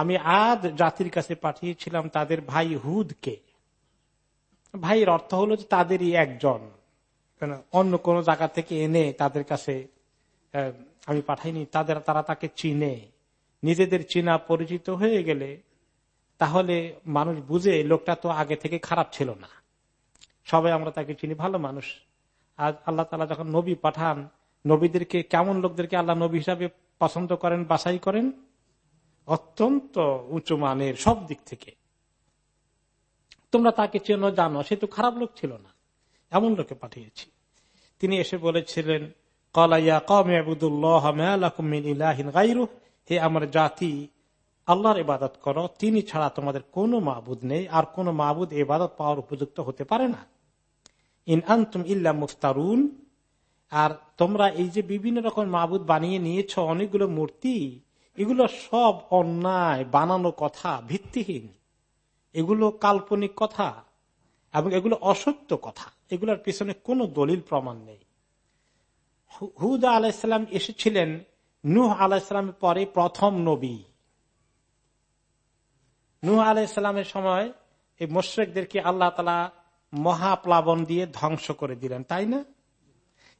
আমি আদ জাতির কাছে পাঠিয়েছিলাম তাদের ভাই হুদকে। ভাইয়ের অর্থ হলো যে তাদেরই একজন। অন্য কোন জায়গা থেকে এনে তাদের কাছে আমি পাঠাইনি, তাদের, তারা তাকে চিনে। নিজেদের চিনা পরিচিত হয়ে গেলে তাহলে মানুষ বুঝে লোকটা তো আগে থেকে খারাপ ছিল না। সবাই আমরা তাকে চিনি, ভালো মানুষ। আর আল্লাহ তালা যখন নবী পাঠান, নবীদেরকে কেমন লোকদেরকে আল্লাহ নবী হিসাবে পছন্দ করেন, বাছাই করেন? অত্যন্ত উঁচু মানের সব দিক থেকে। তোমরা তাকে চেনো, জানো, সে তো খারাপ লোক ছিল না। এমন লোকে পাঠিয়েছি। তিনি এসে বলেছিলেন কলাইয়া কম আবুদুল্লাহ হে আমার জাতি, আল্লাহর ইবাদত করো, তিনি ছাড়া তোমাদের কোনো মাহবুদ নেই, আর কোন মাহবুদ ইবাদত পাওয়ার উপযুক্ত হতে পারে না। ইন আন্তুম ইল্লা মুফতারুন। আর তোমরা এই যে বিভিন্ন রকম মাহবুদ বানিয়ে নিয়েছ, অনেকগুলো মূর্তি এগুলো সব অন্যায়, বানানো কথা, ভিত্তিহীন। এগুলো কাল্পনিক কথা এবং এগুলো অসত্য কথা। এগুলোর পিছনে কোনো দলিল প্রমাণ নেই। হুদা আলাইসাল্লাম এসেছিলেন, নুহ আলাইসাল্লামের পরে প্রথম নবী। নুহ আলাইসাল্লামের সময় এই মোশ্রেকদেরকে আল্লাহ তালা মহাপ্লাবন দিয়ে ধ্বংস করে দিলেন, তাই না?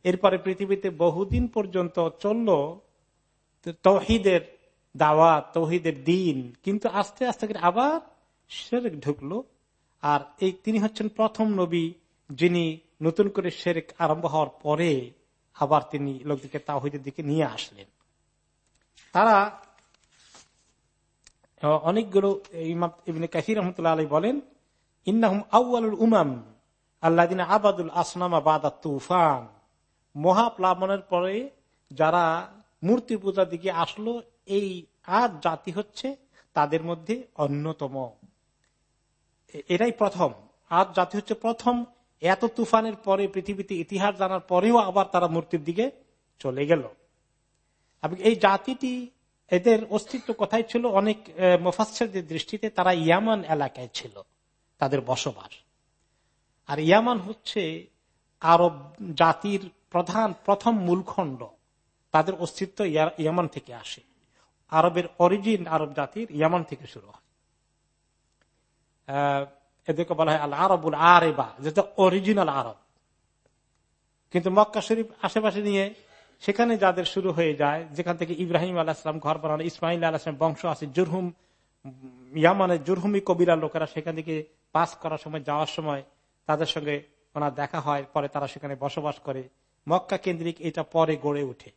এরপরে পৃথিবীতে বহুদিন পর্যন্ত চলল তৌহিদের দাওয়া তৌহিদের দিন। কিন্তু আস্তে আস্তে করে আবার শেরেক ঢুকলো। আর এই তিনি হচ্ছেন প্রথম নবী যিনি নতুন করে শেরেক আরম্ভ হওয়ার পরে আবার তিনি লোকদেরকে তাহিদের দিকে নিয়ে আসলেন। তারা অনেকগুলো কাসির রহমতুল্লাহ আলী বলেন, ইন্নাহুম আউআলুল উমাম আল্লাহ আবাদুল আসনামা বাদা তুফান। মহাপ্লাবনের পরে যারা মূর্তি পূজার দিকে আসলো, এই আজ জাতি হচ্ছে তাদের মধ্যে অন্যতম। এটাই প্রথম। আর জাতি হচ্ছে প্রথম। এত তুফানের পরে পৃথিবীতে ইতিহাস জানার পরেও আবার তারা মূর্তির দিকে চলে গেল। এই জাতিটি, এদের অস্তিত্ব কোথায় ছিল? অনেক মুফাসেরদের দৃষ্টিতে তারা ইয়ামান এলাকায় ছিল, তাদের বসবাস। আর ইয়ামান হচ্ছে আরব জাতির প্রধান, প্রথম মূলখণ্ড। তাদের অস্তিত্ব ইয়ামান থেকে আসে। আরবের অরিজিন আরব জাতির ইয়ামান থেকে শুরু হয়। এদেরকে বলা হয় আল আরবুল আরেবা, যেটা অরিজিনাল আরব। কিন্তু মক্কা শরীফ আশেপাশে নিয়ে সেখানে যাদের শুরু হয়ে যায়, যেখান থেকে ইব্রাহিম আলাহাম ঘর বানানো ইসমাইল আলাহাম বংশ আছে, জুরহুম ইয়ামানের জুরহুমি কবিরা লোকেরা সেখান থেকে পাস করার সময়, যাওয়ার সময় তাদের সঙ্গে ওনার দেখা হয়, পরে তারা সেখানে বসবাস করে। মক্কা কেন্দ্রিক এটা পরে গড়ে উঠে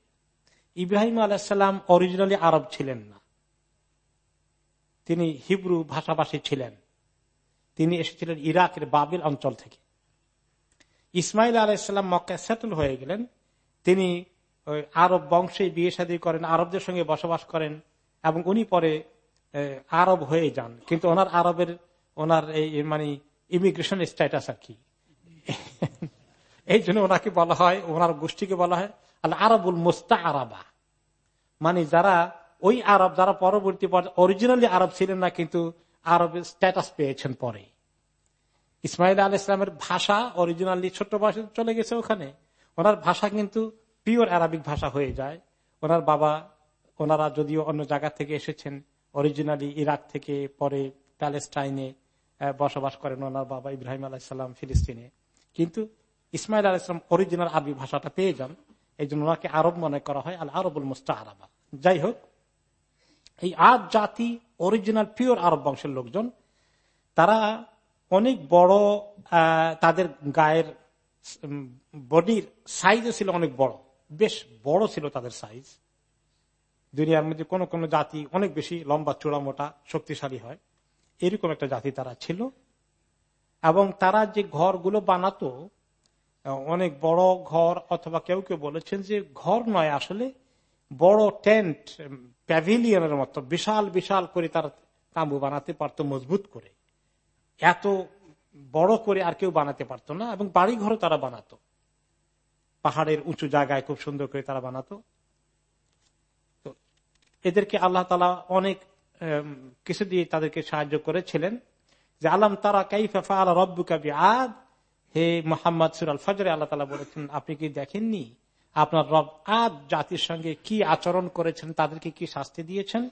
ইব্রাহিম আলাহাম অরিজিনালি আরব ছিলেন না। তিনি হিব্রু ভাষাভাষী ছিলেন। তিনি এসেছিলেন ইরাকের বাবিল অঞ্চল থেকে। ইসমাইল আলাহিসাল্লাম মক্কায় সেটেল হয়ে গেলেন। তিনি আরব বংশে বিয়ে শাদী করেন, আরবদের সঙ্গে বসবাস করেন এবং উনি পরে আরব হয়ে যান। কিন্তু ওনার আরবের, ওনার এই মানে ইমিগ্রেশন স্ট্যাটাস আর কি। এই জন্য ওনাকে বলা হয়, ওনার গোষ্ঠীকে বলা হয় আল্লাহ আরবুল মুস্তা আরাবা মানে যারা ওই আরব, যারা পরবর্তী অরিজিনালি আরব ছিলেন না, কিন্তু আরবের স্ট্যাটাস পেয়েছেন পরে। ইসমাইল আল ইসলামের ভাষা অরিজিনালি ছোট্ট বয়সে চলে গেছে ওখানে। ওনার ভাষা কিন্তু পিওর আরবিক ভাষা হয়ে যায়। ওনার বাবা, ওনারা যদিও অন্য জায়গা থেকে এসেছেন অরিজিনালি ইরাক থেকে, পরে প্যালেস্টাইনে বসবাস করেন ওনার বাবা ইব্রাহিম আলাহিসাল্লাম ফিলিস্তিনে। কিন্তু ইসমাইল আল ইসলাম অরিজিনাল আরবি ভাষাটা পেয়ে যান। এই জন্য ওনাকে আরব মনে করা হয়, আল আরবুল মুস্তা আরবা যাই হোক, এই আজ জাতি অরিজিনাল পিওর আরব বংশের লোকজন, তারা অনেক বড় তাদের গায়ের বডির সাইজও ছিল অনেক বড়। বেশ বড় ছিল তাদের সাইজ দুনিয়ার মধ্যে কোন কোন জাতি অনেক বেশি লম্বা, চূড়া, মোটা, শক্তিশালী হয়। এরকম একটা জাতি তারা ছিল। এবং তারা যে ঘরগুলো বানাতো অনেক বড় ঘর, অথবা কেউ কেউ বলেছেন যে ঘর নয়, আসলে বড় টেন্ট প্যাভিলিয়নের মতো বিশাল বিশাল করে তার তাঁবু বানাতে পারতো মজবুত করে। এত বড় করে আর কেউ বানাতে পারতো না, এবং বাড়ি ঘরও তারা বানাতো। পাহাড়ের উঁচু জায়গায় খুব সুন্দর করে তারা বানাতো। তো এদেরকে আল্লাহ তালা অনেক কিছু দিয়ে তাদেরকে সাহায্য করেছিলেন। যে আলম তারা কাইফা আল্লাহ রব্বু কাবি আদ হে মোহাম্মদ সুরাল ফজরে আল্লাহ তালা বলেছেন, আপনি কি দেখেননি? আপনার রব আদ জাতির সঙ্গে কি আচরণ করেছেন? তাদেরকে কি শাস্তি দিয়েছেন?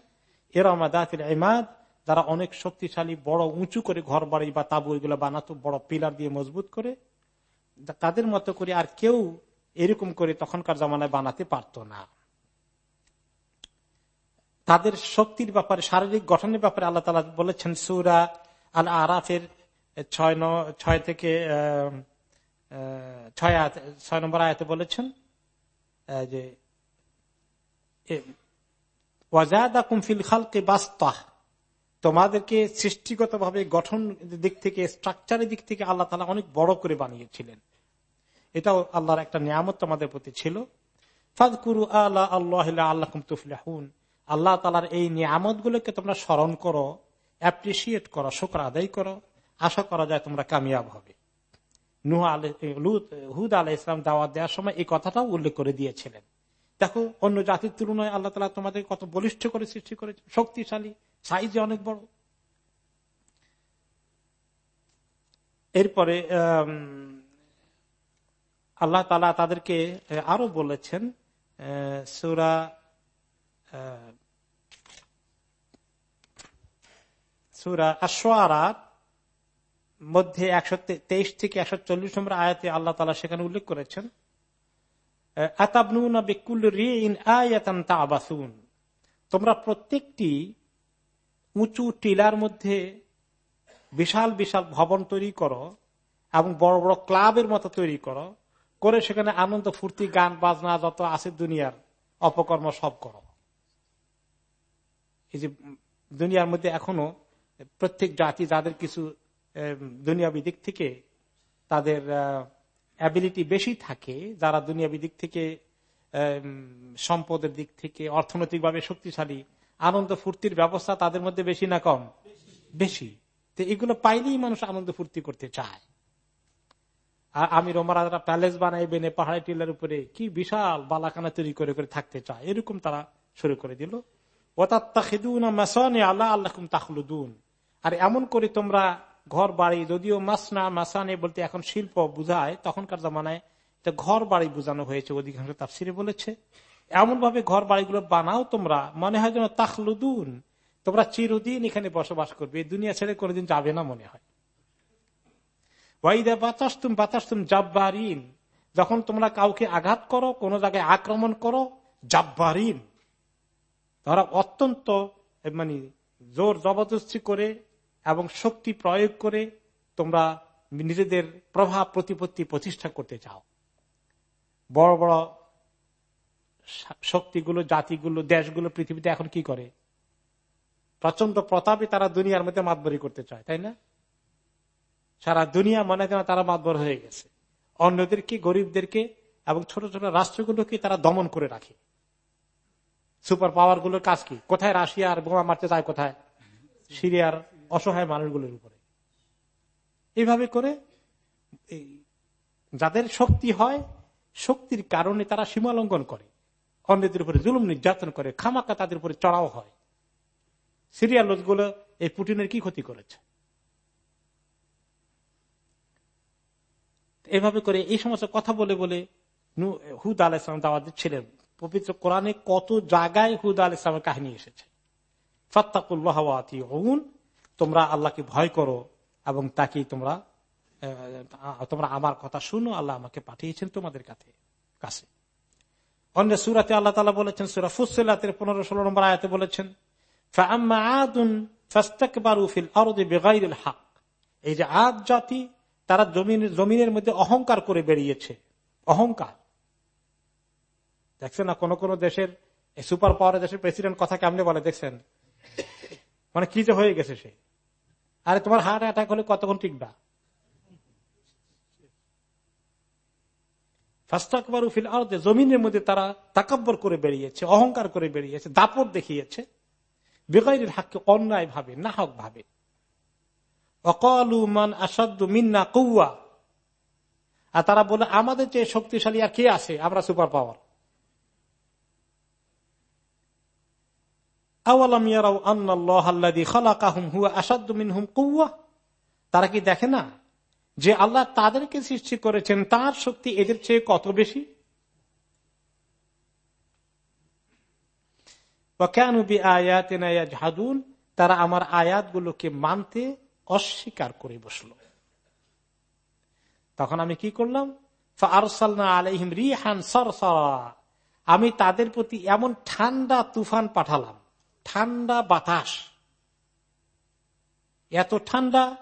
এরমাদাতির ইমাদ, যারা অনেক শক্তিশালী, বড়, উঁচু করে ঘর বাড়ি বা তাবু এগুলো বানাতো, বড় পিলার দিয়ে মজবুত করে তাদের মতো করে আর কেউ এরকম করে তখনকার জামানায় বানাতে পারত না। তাদের শক্তির ব্যাপারে, শারীরিক গঠনের ব্যাপারে আল্লাহ তালা বলেছেন, সুরা আল আরাফের ছয় ছয় থেকে ছয় ছয় নম্বর আয়াতে বলেছেন যে ওয়াজাদা কুমফিল খালকে বাস্তাহ, তোমাদেরকে সৃষ্টিগত ভাবে গঠন দিক থেকে স্ট্রাকচারের দিক থেকে আল্লাহ তালা অনেক বড় করে বানিয়েছিলেন। এটাও আল্লাহর একটা নিয়ামত তোমাদের প্রতি ছিল। ফাদকুরু আল্লাহ আল্লাহ আল্লাহ তুফলাহুন, আল্লাহ তালার এই নিয়ামত গুলোকে তোমরা স্মরণ করো অ্যাপ্রিসিয়েট করো, শোকর আদায় করো। আশা করা যায় তোমরা কামিয়াব হবে। নুহ হুদ আলাহ ইসলাম দাওয়াত দেওয়ার সময় এই কথাটাও উল্লেখ করে দিয়েছিলেন। দেখো, অন্য জাতির তুলনায় আল্লাহ তালা তোমাদের কত বলিষ্ঠ করে সৃষ্টি করেছে শক্তিশালী সাইজে অনেক বড়। এরপরে আল্লাহ তালা তাদেরকে আরও বলেছেন সুরা সুরা আশোয়ারার মধ্যে একশো তেইশ থেকে একশো চল্লিশ নম্বর আয়াতে আল্লাহ তালা সেখানে উল্লেখ করেছেন তোমরা প্রত্যেকটি উঁচু টিলার মধ্যে বিশাল বিশাল ভবন তৈরি করো এবং বড় বড় ক্লাবের মতো তৈরি করো, করে সেখানে আনন্দ, ফুর্তি, গান, বাজনা, যত আছে দুনিয়ার অপকর্ম সব করো। এই যে দুনিয়ার মধ্যে এখনও প্রত্যেক জাতি যাদের কিছু দুনিয়াবি দিক থেকে তাদের অ্যাবিলিটি বেশি থাকে, যারা দুনিয়াবি দিক থেকে সম্পদের দিক থেকে অর্থনৈতিকভাবে শক্তিশালী, আনন্দ ফুর্তির ব্যবস্থা তাদের মধ্যে বেশি না কম? বেশি। তো এগুলো পাইলেই মানুষ আনন্দ ফুর্তি করতে চায়। আর আমি রোমারা প্যালেস বানাই বেনে পাহাড়ি টিলার উপরে কি বিশাল বালাখানা তৈরি করে করে থাকতে চায়। এরকম তারা শুরু করে দিল। আল্লাহ আল্লাহ তাহলুদুন আর এমন করে তোমরা ঘর বাড়ি যদিও মাসনা, মাসানে বলতে এখন শিল্প বুঝায়, তখনকার জামানায় ঘর বাড়ি বুঝানো হয়েছে, অধিকাংশ তাফসিরে বলেছে। এমন ভাবে ঘর বাড়িগুলো বানাও তোমরা, মনে হয় যেন তাহলুদুন তোমরা চিরদিন এখানে বসবাস করবে দুনিয়া ছেড়ে কোনোদিন যাবে না মনে হয়। জাব্বারিন। যখন তোমরা কাউকে আঘাত করো, কোন জায়গায় আক্রমণ করো, জাব্বারিন। তারা অত্যন্ত মানে জোর জবরদস্তি করে এবং শক্তি প্রয়োগ করে তোমরা নিজেদের প্রভাব প্রতিপত্তি প্রতিষ্ঠা করতে চাও। বড় বড় শক্তিগুলো, জাতিগুলো, দেশগুলো পৃথিবীতে এখন কি করে? প্রচণ্ড প্রতাপে তারা দুনিয়ার মধ্যে মাতবরি করতে চায়, তাই না? সারা দুনিয়া মনে হয় তারা মাতবর হয়ে গেছে। অন্যদেরকে, গরিবদেরকে এবং ছোট ছোট রাষ্ট্রগুলোকে তারা দমন করে রাখে। সুপার পাওয়ারগুলোর কাজ কি? কোথায় রাশিয়া আর বোমা মারতে চায় কোথায়? সিরিয়ার অসহায় মানুষগুলোর উপরে। এইভাবে করে যাদের শক্তি হয়, শক্তির কারণে তারা সীমালঙ্ঘন করে। অন্যদের উপরে জুলুম নির্যাতন করে খামাকা তাদের উপরে চড়াও হয়। সিরিয়ার লোকগুলো এই পুটিনের কি ক্ষতি করেছে? এভাবে করে এই সমস্ত কথা বলে বলে হুদ আল ইসলাম দাওয়াত ছিলেন পবিত্র কোরআনে কত জায়গায় হুদ আল ইসলামের কাহিনী এসেছে। ফত্তাকুল্লাহ তোমরা আল্লাহকে ভয় করো এবং তাকে তোমরা তোমরা আমার কথা শুনো, আল্লাহ আমাকে পাঠিয়েছেন তোমাদের কাছে কাছে। অন্য সুরাতে আল্লাহ তালা বলেছেন, সুরা ফুসেলাতের পনেরো ষোলো নম্বর আয়াতে বলেছেন এই যে আদ জাতি, তারা জমিন, জমিনের মধ্যে অহংকার করে বেরিয়েছে, অহংকার। দেখছেন না, কোন কোন দেশের সুপার পাওয়ার দেশের প্রেসিডেন্ট কথা কেমনে বলে, দেখছেন? মানে কি যে হয়ে গেছে সে। আরে তোমার হার্ট অ্যাটাক হলে কতক্ষণ টিকবা? জমিনের মধ্যে তারা তাকাব্বর করে বেরিয়েছে, অহংকার করে বেরিয়েছে, দাপট দেখিয়েছে। বেগৈরের হাককে অন্যায় ভাবে, নাহক ভাবে। অকলু মান আসাদ্দু মিন্না কৌয়া আর তারা বলে, আমাদের যে শক্তিশালী আর কে আছে? আমরা সুপার পাওয়ার। তারা কি দেখে না যে আল্লাহ তাদেরকে সৃষ্টি করেছেন, তার শক্তি এদের চেয়ে কত বেশি? তারা আমার আয়াতগুলোকে মানতে অস্বীকার করে বসল। তখন আমি কি করলাম? আলহিম রিহান আমি তাদের প্রতি এমন ঠান্ডা তুফান পাঠালাম ঠান্ডা বাতাস। এত ঠান্ডা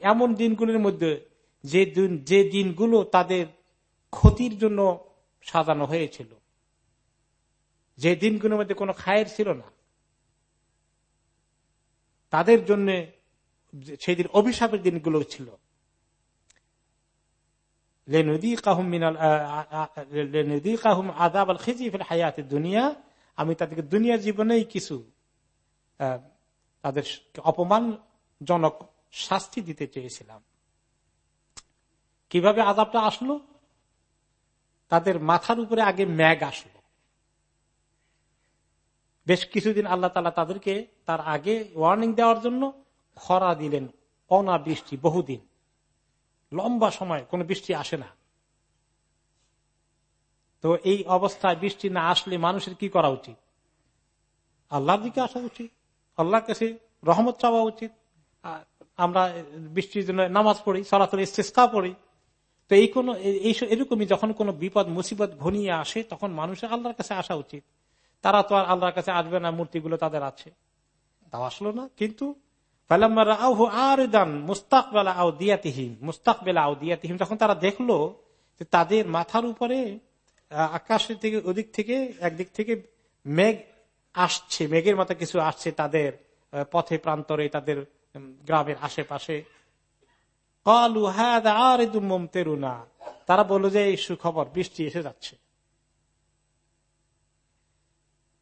এমন দিনগুলোর মধ্যে যে দিন, যে দিনগুলো তাদের ক্ষতির জন্য সাজানো হয়েছিল। যে দিনগুলোর মধ্যে কোনো খায়ের ছিল না। তাদের জন্য সেই দিন অভিশাপের দিনগুলো ছিল। লেনুদি কাহুম মিনাল লেনুদি কাহুম আদাব আল খিজি হায়াতের দুনিয়া আমি তাদেরকে দুনিয়া জীবনেই কিছু তাদের অপমানজনক শাস্তি দিতে চেয়েছিলাম। কীভাবে আদাবটা আসলো? তাদের মাথার উপরে আগে ম্যাগ আসলো। বেশ কিছুদিন আল্লাহ তালা তাদেরকে তার আগে ওয়ার্নিং দেওয়ার জন্য খরা দিলেন, অনাবৃষ্টি বহুদিন। লম্বা সময়, কোনো বৃষ্টি আসে না। তো এই অবস্থায় বৃষ্টি না আসলে মানুষের কি করা উচিত? আল্লাহর দিকে আসা উচিত। আল্লাহর কাছে রহমত চাওয়া উচিত। আমরা বৃষ্টির জন্য নামাজ পড়ি সরাসরি চেষ্টা পড়ি। তো এই কোন এরকমই যখন কোন বিপদ, মুসিবত ঘনিয়ে আসে, তখন মানুষের আল্লাহর কাছে আসা উচিত। তারা তো আর আল্লাহর কাছে আসবে না, মূর্তিগুলো তাদের আছে। তাও আসলো না, কিন্তু মুস্তাকবেলা আউ দিয়াতিহীন মুস্তাকবেলা আউ দিয়াতিহীন যখন তারা দেখল যে তাদের মাথার উপরে আকাশের থেকে ওদিক থেকে, একদিক থেকে মেঘ আসছে, মেঘের মতো কিছু আসছে তাদের পথে, প্রান্তরে, তাদের গ্রামের আশেপাশে। তারা বলল যে, এই সুখবর, বৃষ্টি এসে যাচ্ছে।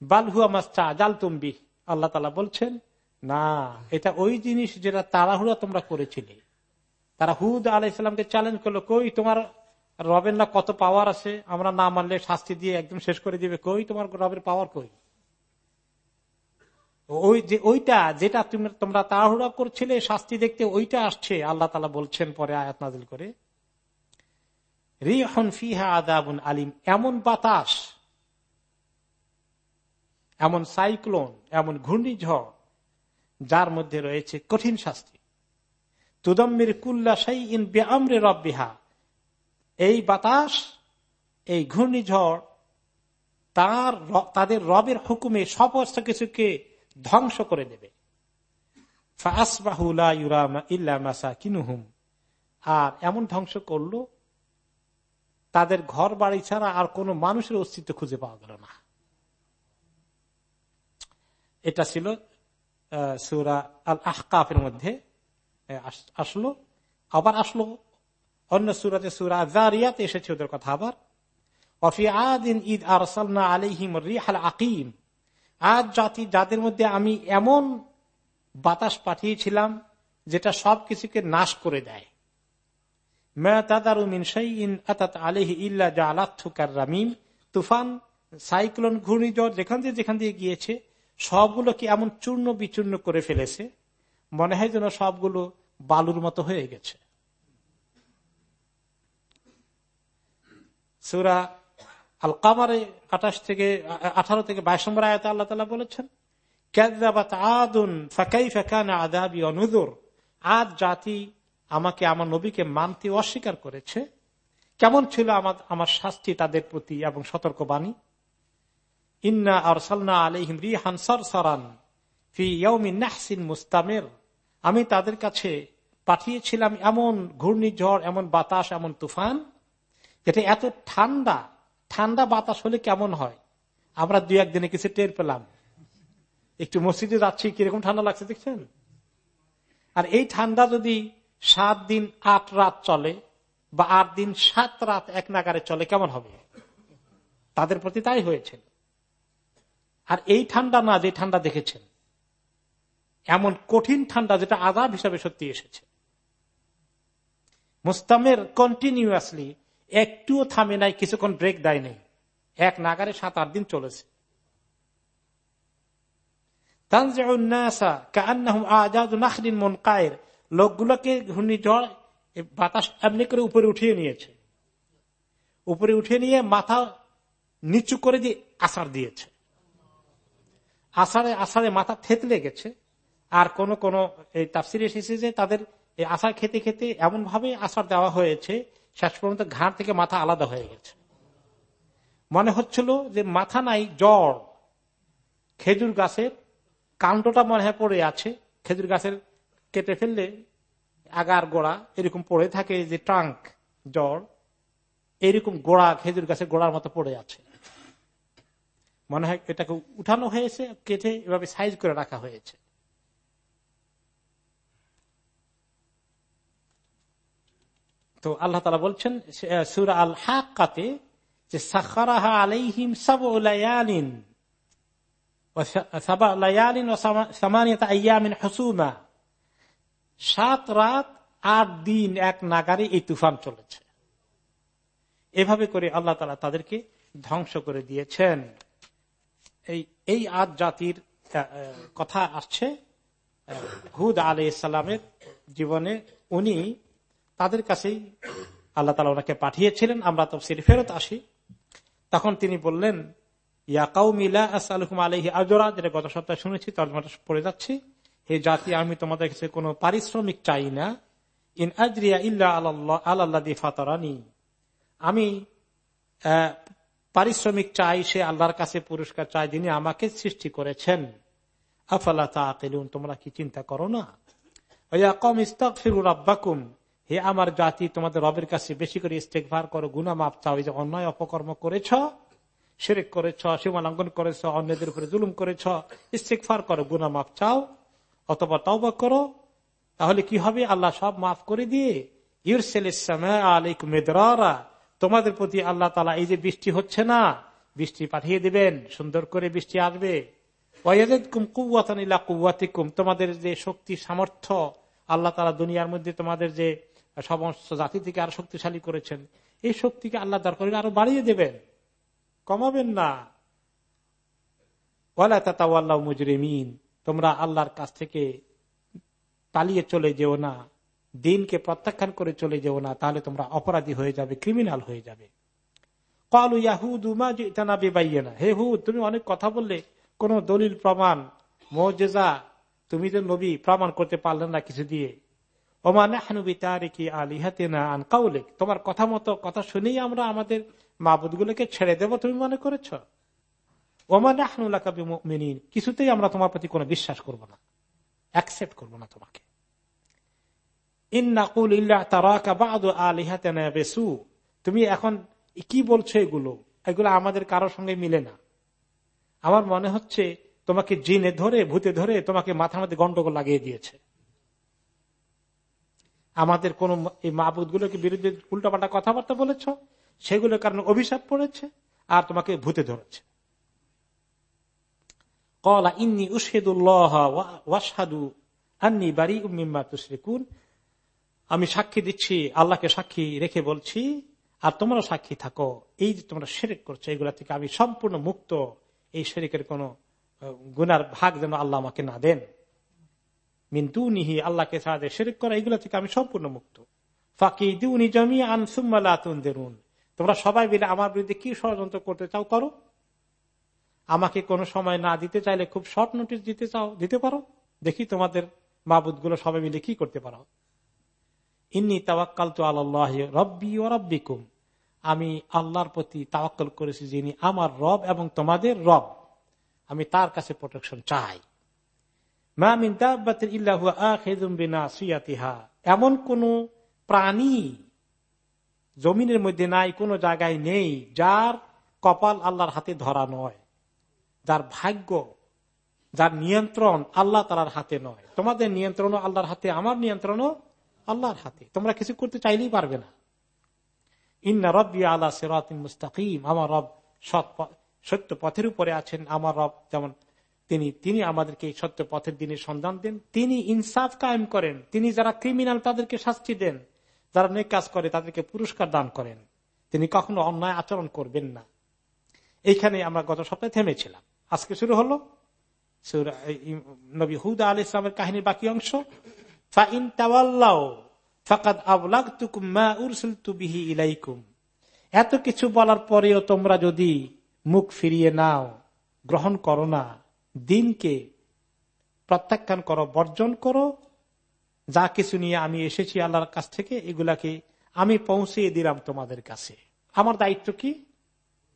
বালহুয়া মাস্টা জাল তুম্বি আল্লাহ তালা বলছেন, না, এটা ওই জিনিস যেটা তাড়াহুড়া তোমরা করেছিলে। তারা হুদ আলাইসালামকে চ্যালেঞ্জ করল, কই তোমার রবের না কত পাওয়ার আছে, আমরা না মানলে শাস্তি দিয়ে একদম শেষ করে দিবে। কই তোমার রবের পাওয়ার কই? ওই যে, ওইটা যেটা তুমি তোমরা তাড়াহুড়া করছিলে, শাস্তি দেখতে ওইটা আসছে, আল্লাহ তালা বলছেন পরে আয়াত নাজিল করে। রিহন ফিহা আদাবুন আলিম। এমন বাতাস, এমন সাইক্লোন, এমন ঘূর্ণিঝড়, যার মধ্যে রয়েছে কঠিন শাস্তি। তুদম্মির কুল্লা সাই ইন বেআমরে রব্বিহা। এই বাতাস, এই ঘূর্ণিঝড়, তার তাদের রবের হুকুমে সমস্ত কিছুকে ধ্বংস করে দেবে। আর এমন ধ্বংস করল, তাদের ঘর বাড়ি ছাড়া আর কোন মানুষের অস্তিত্ব খুঁজে পাওয়া গেল না। এটা ছিল সুরা আল আহকাফের মধ্যে আসলো। আবার আসলো অন্য সুরাতে সুরা জারিয়াতে এসেছে ওদের কথা আবার। অফি আদিন ঈদ আরসালনা আলিহিম রিহাল আকিম। আজ জাতি, যাদের মধ্যে আমি এমন বাতাস পাঠিয়েছিলাম যেটা সব কিছুকে নাশ করে দেয়। তুফান, সাইক্লোন, ঘূর্ণিঝড়, যেখান দিয়ে যেখান দিয়ে গিয়েছে, সবগুলোকে এমন চূর্ণ বিচূর্ণ করে ফেলেছে। মনে হয় যেন সবগুলো বালুর মতো হয়ে গেছে। সুরা আল কামারে আঠাশ থেকে, আঠারো থেকে বাইশ নম্বর আয়তা আল্লাহ তালা বলেছেন আদুন ফাঁকাই ফাঁকান আদাবি আদ জাতি আমাকে আমার নবীকে মানতে অস্বীকার করেছে। কেমন ছিল আমার আমার শাস্তি তাদের প্রতি এবং সতর্কবাণী? ইন্না আরসালনা আলহিম রিহান সরসরান ফি ইয়মিন মুস্তামের। আমি তাদের কাছে পাঠিয়েছিলাম এমন ঘূর্ণিঝড়, এমন বাতাস, এমন তুফান। যেটা এত ঠান্ডা ঠান্ডা বাতাস হলে কেমন হয়? আমরা দুই একদিনে কিছু টের পেলাম। একটু মসজিদে যাচ্ছি, কীরকম ঠান্ডা লাগছে দেখছেন? আর এই ঠান্ডা যদি সাত দিন আট রাত চলে বা আট দিন সাত রাত এক নাগারে চলে, কেমন হবে? তাদের প্রতি তাই হয়েছিল আর এই ঠান্ডা না, যে ঠান্ডা দেখেছেন। এমন কঠিন ঠান্ডা যেটা আদাব হিসাবে সত্যি এসেছে। মুস্তামের কন্টিনিউয়াসলি একটুও থামে নাই, কিছুক্ষণ ব্রেক দেয় নাই। এক নাগারে সাত, আট দিন চলেছে। লোকগুলোকে ঘূর্ণিঝড় বাতাস এমনি করে উপরে উঠিয়ে নিয়েছে। উপরে উঠে নিয়ে মাথা নিচু করে দিয়ে আসার দিয়েছে। আষাঢ়ে আষাঢ়ে মাথা থেতলে গেছে। আর কোন কোন এই তাফসির এসেছে যে তাদের এই আষাঢ় খেতে খেতে এমন ভাবে আষাঢ় দেওয়া হয়েছে শেষ পর্যন্ত ঘাড় থেকে মাথা আলাদা হয়ে গেছে। মনে হচ্ছিল যে মাথা নাই, জ্বর। খেজুর গাছের কাণ্ডটা মনে হয় পড়ে আছে। খেজুর গাছের কেটে ফেললে আগার গোড়া এরকম পড়ে থাকে যে ট্রাঙ্ক, জ্বর। এরকম গোড়া, খেজুর গাছের গোড়ার মতো পড়ে আছে। মনে হয় এটাকে উঠানো হয়েছে, কেটে এভাবে সাইজ করে রাখা হয়েছে। তো আল্লাহ তালা বলছেন সুরা আল হাক্কাতে যে, সাখারাহা আলাইহিম সাবলায়ালিন সাত রাত, আট দিন, এক নাগারে এই তুফান চলেছে। এভাবে করে আল্লাহ তালা তাদেরকে ধ্বংস করে দিয়েছেন। এই এই আদ জাতির কথা আসছে হুদ আলি ইসলামের জীবনে উনি তাদের কাছেই আল্লাহ তালা ওনাকে পাঠিয়েছিলেন। আমরা তো সির ফেরত আসি। তখন তিনি বললেন মিলা শুনেছি আমি তোমাদের আল্লাহ আমি পারিশ্রমিক চাই, সে আল্লাহর কাছে পুরস্কার চাই, যিনি আমাকে সৃষ্টি করেছেন। তাকেলুন তোমরা কি চিন্তা করো না? আব্বাকুম হে আমার জাতি, তোমাদের রবের কাছে বেশি করে স্টেক ইস্তেকভার করো, গুনা মাপ চাও যে অন্যায় অপকর্ম করেছ সেরেক করেছ সীমা লঙ্ঘন করেছ, অন্যদের উপরে জুলুম করেছ ইস্তেকফার করো, গুনা মাপ চাও, অথবা তওবা করো, তাহলে কি হবে? আল্লাহ সব মাফ করে দিয়ে, ইউরসেল আলিক মেদরা তোমাদের প্রতি আল্লাহ তালা এই যে বৃষ্টি হচ্ছে না, বৃষ্টি পাঠিয়ে দিবেন, সুন্দর করে বৃষ্টি আসবে। তোমাদের যে শক্তি, সামর্থ্য, আল্লাহ তালা দুনিয়ার মধ্যে তোমাদের যে সমস্ত জাতি থেকে আরও শক্তিশালী করেছেন। এই শক্তিকে আল্লাহ দরকার আরও বাড়িয়ে দেবেন। কমাবেন না। মুজরিমিন। তোমরা আল্লাহর কাছ থেকে পালিয়ে চলে যেও না। দিনকে প্রত্যাখ্যান করে চলে যেও না। তাহলে তোমরা অপরাধী হয়ে যাবে ক্রিমিনাল হয়ে যাবে। কলু ইয়াহুদ না হে হুদ, তুমি অনেক কথা বললে। কোন দলিল, প্রমাণ, মজেজা, তুমি যে নবী, প্রমাণ করতে পারলেন না কিছু দিয়ে। তোমার কথা মতো, কথা শুনেই আমরা আমাদের ছেড়ে দেব, তুমি মনে করেছ? ওমান কিছুতেই আমরা তোমার প্রতি কোনো বিশ্বাস করব না। অ্যাকসেপ্ট করব না তোমাকে। তুমি এখন কি বলছো এগুলো? এগুলো আমাদের কারোর সঙ্গে মিলে না। আমার মনে হচ্ছে তোমাকে জিনে ধরে, ভূতে ধরে তোমাকে মাথার মধ্যে গন্ডগোল লাগিয়ে দিয়েছে। আমাদের কোন এই মাহবুদ গুলোকে বিরুদ্ধে উল্টাপাল্টা কথাবার্তা বলেছ? সেগুলোর কারণে অভিশাপ পড়েছে আর তোমাকে ভূতে ধরেছে। কলা ইন্নি বাড়ি আমি সাক্ষী দিচ্ছি, আল্লাহকে সাক্ষী রেখে বলছি, আর তোমরা সাক্ষী থাকো। এই যে তোমরা সেরেক করছ, এগুলা থেকে আমি সম্পূর্ণ মুক্ত। এই শেরিকের কোন গুনার ভাগ যেন আল্লাহ আমাকে না দেন। মিন্তু নিহি আল্লাহকে সাহায্যে শেরেক করা, এগুলা থেকে আমি সম্পূর্ণ মুক্ত। ফাঁকি দিউনি জমি আনসুম্মালাতুন দেরুন তোমরা সবাই মিলে আমার বিরুদ্ধে কি ষড়যন্ত্র করতে চাও করো। আমাকে কোনো সময় না দিতে চাইলে খুব শর্ট নোটিস দিতে চাও, দিতে পারো। দেখি তোমাদের মাবুদগুলো সবাই মিলে কি করতে পারো। ইন্নি তাওয়াক্কাল তো আল্লাহ রব্বি ও রব্বিকুম। আমি আল্লাহর প্রতি তাওয়াক্কল করেছি যিনি আমার রব এবং তোমাদের রব। আমি তার কাছে প্রোটেকশন চাই। এমন কোন প্রাণী জমিনের মধ্যে নাই, কোন জায়গায় নেই, যার কপাল আল্লাহর হাতে ধরা নয়, যার ভাগ্য, যার নিয়ন্ত্রণ আল্লাহ তালার হাতে নয়। তোমাদের নিয়ন্ত্রণও আল্লাহর হাতে, আমার নিয়ন্ত্রণও আল্লাহর হাতে। তোমরা কিছু করতে চাইলেই পারবে না। ইন্না রব্বি আল্লাহ সেরাত মুস্তাকিম। আমার রব সৎ সত্য পথের উপরে আছেন, আমার রব যেমন তিনি তিনি আমাদেরকে এই সত্য পথের দিনের সন্ধান দেন। তিনি ইনসাফ কায়েম করেন। তিনি যারা ক্রিমিনাল তাদেরকে শাস্তি দেন। যারা নেক কাজ করে, তাদেরকে পুরস্কার দান করেন। তিনি কখনো অন্যায় আচরণ করবেন না। এইখানে আমরা গত সপ্তাহে থেমেছিলাম। আজকে শুরু হলো। নবী হুদা আল ইসলামের কাহিনীর বাকি অংশ। এত কিছু বলার পরেও তোমরা যদি মুখ ফিরিয়ে নাও, গ্রহণ করো না। দিনকে প্রত্যাখ্যান করো, বর্জন করো। যা কিছু নিয়ে আমি এসেছি আল্লাহর কাছ থেকে, এগুলাকে আমি পৌঁছিয়ে দিলাম তোমাদের কাছে। আমার দায়িত্ব কি?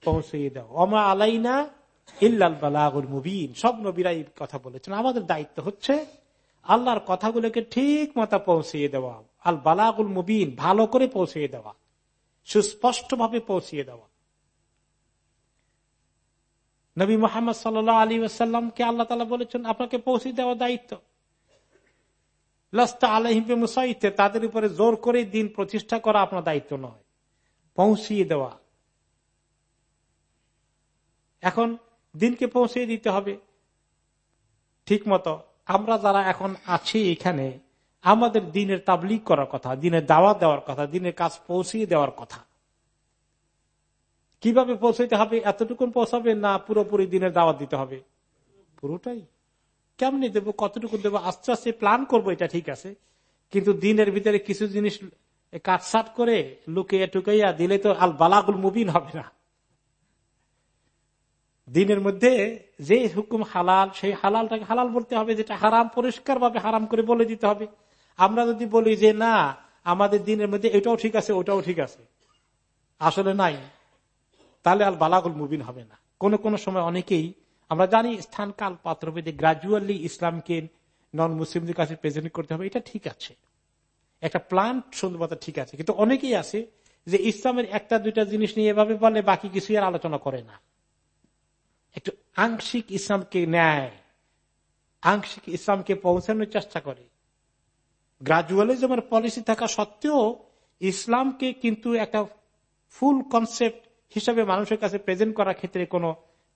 পৌঁছিয়ে দাও। অমা আলাইনা ইল্লাল বালাগুল মুবিন। সব নবীরাই কথা বলেছেন। আমাদের দায়িত্ব হচ্ছে আল্লাহর কথাগুলোকে ঠিক মতো পৌঁছিয়ে দেওয়া। আল বালাগুল মুবিন, ভালো করে পৌঁছিয়ে দেওয়া। সুস্পষ্ট ভাবে পৌঁছিয়ে দেওয়া। নবী মোহাম্মদ সাল আলী আসাল্লামকে আল্লাহ তালা বলেছেন, আপনাকে পৌঁছে দেওয়া দায়িত্ব। লস্তা আলহিমে মুসাইতে তাদের উপরে জোর করে দিন প্রতিষ্ঠা করা আপনার দায়িত্ব নয়। পৌঁছিয়ে দেওয়া। এখন দিনকে পৌঁছিয়ে দিতে হবে। ঠিক মতো আমরা যারা এখন আছি এখানে, আমাদের দিনের তাবলিক করার কথা, দিনের দাওয়া দেওয়ার কথা, দিনের কাজ পৌঁছিয়ে দেওয়ার কথা। কীভাবে পৌঁছাইতে হবে এতটুকু পৌঁছাবে না পুরোপুরি দিনের দাওয়াত দিতে হবে? পুরোটাই। কেমনি দেবো কতটুকু দেবো? আস্তে আস্তে প্ল্যান করব, এটা ঠিক আছে। কিন্তু দিনের ভিতরে কিছু জিনিস কাটসাট করে লুকিয়ে টুকাইয়া দিলে তো আল বালাগুল মুবিন হবে না। দিনের মধ্যে যে হুকুম হালাল, সেই হালালটাকে হালাল বলতে হবে, যেটা হারাম পরিষ্কার ভাবে হারাম করে বলে দিতে হবে। আমরা যদি বলি যে, না, আমাদের দিনের মধ্যে এটাও ঠিক আছে, ওটাও ঠিক আছে। আসলে নাই। তাহলে আল বালাগুল মুবিন হবে না। কোন কোন সময় অনেকেই, আমরা জানি স্থান, কাল, পাত্রভেদে গ্রাজুয়ালি ইসলামকে নন মুসলিমদের কাছে প্রেজেন্ট করতে হবে, এটা ঠিক আছে। একটা প্ল্যান সুন্দর ঠিক আছে। কিন্তু অনেকেই আছে যে ইসলামের একটা, দুইটা জিনিস নিয়ে এভাবে বলে, বাকি কিছু আর আলোচনা করে না। একটু আংশিক ইসলামকে নেয়, আংশিক ইসলামকে পৌঁছানোর চেষ্টা করে। গ্রাজুয়ালিজমের পলিসি থাকা সত্ত্বেও ইসলামকে কিন্তু একটা ফুল কনসেপ্ট হিসাবে মানুষের কাছে প্রেজেন্ট করার ক্ষেত্রে কোনো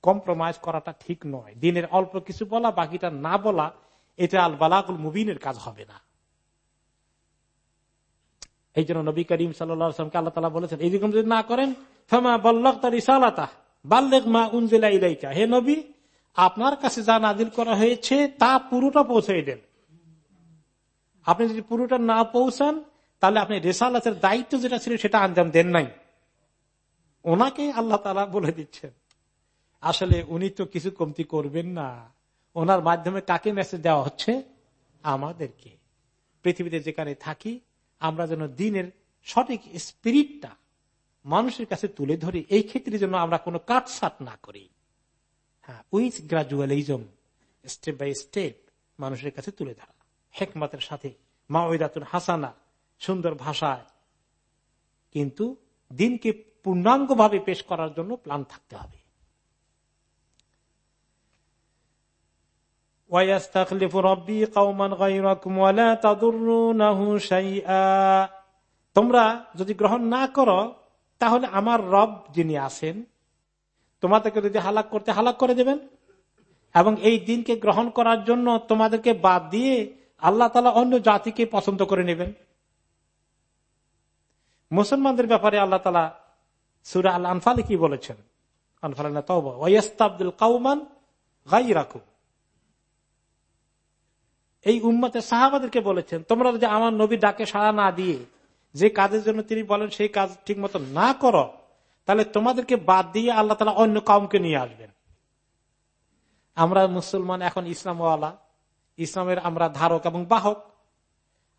কম্প্রোমাইজ করাটা ঠিক নয়। দিনের অল্প কিছু বলা, বাকিটা না বলা, এটা আল বালাকুল মুবিনের কাজ হবে না। এই জন্য নবী করিম সাল্লামকে আল্লাহ তালা বলেছেন, এইরকম যদি না করেন বল্লক মা হে নবী, আপনার কাছে যা নাজিল করা হয়েছে, তা পুরোটা পৌঁছে দেন। আপনি যদি পুরোটা না পৌঁছান, তাহলে আপনি রেসালাতের দায়িত্ব যেটা ছিল সেটা আঞ্জাম দেন নাই। ওনাকে আল্লাহ তালা বলে দিচ্ছেন। আসলে উনি তো কিছু কমতি করবেন না। ওনার মাধ্যমে কাকে মেসেজ দেওয়া হচ্ছে? আমাদেরকে। পৃথিবীতে যেখানে থাকি, আমরা যেন দিনের সঠিক স্পিরিটটা মানুষের কাছে তুলে ধরি, এই ক্ষেত্রে যেন আমরা কোনো কাটসাট না করি। হ্যাঁ with gradualism step by step মানুষের কাছে তুলে ধরা। হেকমতের সাথে মা ওইদাতুন হাসানা, সুন্দর ভাষায়। কিন্তু দিনকে পূর্ণাঙ্গভাবে পেশ করার জন্য প্ল্যান থাকতে হবে। তোমরা যদি গ্রহণ না করো, তাহলে আমার রব যিনি আছেন, তোমাদেরকে যদি হালাক করতে হালাক করে দেবেন, এবং এই দিনকে গ্রহণ করার জন্য তোমাদেরকে বাদ দিয়ে আল্লাহ তালা অন্য জাতিকে পছন্দ করে নেবেন। মুসলমানদের ব্যাপারে আল্লাহ তালা সুরা আল আনফালে কি বলেছেন? আনফাল ওয়াস্তাবদুল কাউমান গাই রাখু এই উম্মতে সাহাবাদেরকে বলেছেন, তোমরা যদি আমার নবী ডাকে সাড়া না দিয়ে, যে কাজের জন্য তিনি বলেন সেই কাজ ঠিক মতো না করো, তাহলে তোমাদেরকে বাদ দিয়ে আল্লাহ তালা অন্য কাউকে নিয়ে আসবেন। আমরা মুসলমান এখন ইসলামওয়ালা। ইসলামের আমরা ধারক এবং বাহক।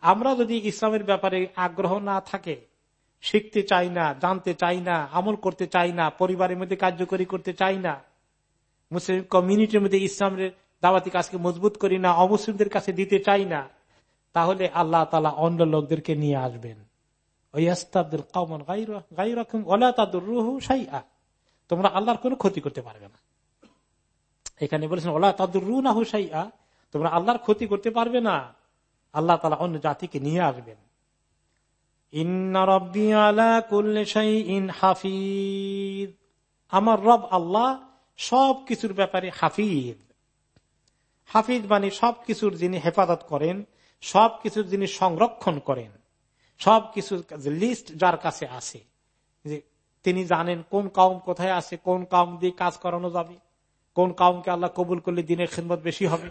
আমরা যদি ইসলামের ব্যাপারে আগ্রহ না থাকে শিখতে চাই না, জানতে চাই না, আমল করতে চাই না, পরিবারের মধ্যে কার্যকরী করতে চাই না। মুসলিম কমিউনিটির মধ্যে ইসলামের দাওয়াতি কাজকে মজবুত করি না, অমুসলিমদের কাছে দিতে চাই না। তাহলে আল্লাহ তালা অন্য লোকদেরকে নিয়ে আসবেন। তোমরা আল্লাহর কোন ক্ষতি করতে পারবে না। এখানে বলেছেন রু না তোমরা আল্লাহর ক্ষতি করতে পারবে না। আল্লাহ তালা অন্য জাতিকে নিয়ে আসবেন। আমার রব আল্লাহ সব কিছুর ব্যাপারে হাফিজ। হাফিজ মানে সব কিছুর যিনি হেফাজত করেন সব কিছুর যিনি সংরক্ষণ করেন সব কিছুর লিস্ট যার কাছে আছে। যে তিনি জানেন কোন কাউম কোথায় আছে, কোন কাউম দিয়ে কাজ করানো যাবে, কোন কাউমকে আল্লাহ কবুল করলে দিনের খেদমত বেশি হবে।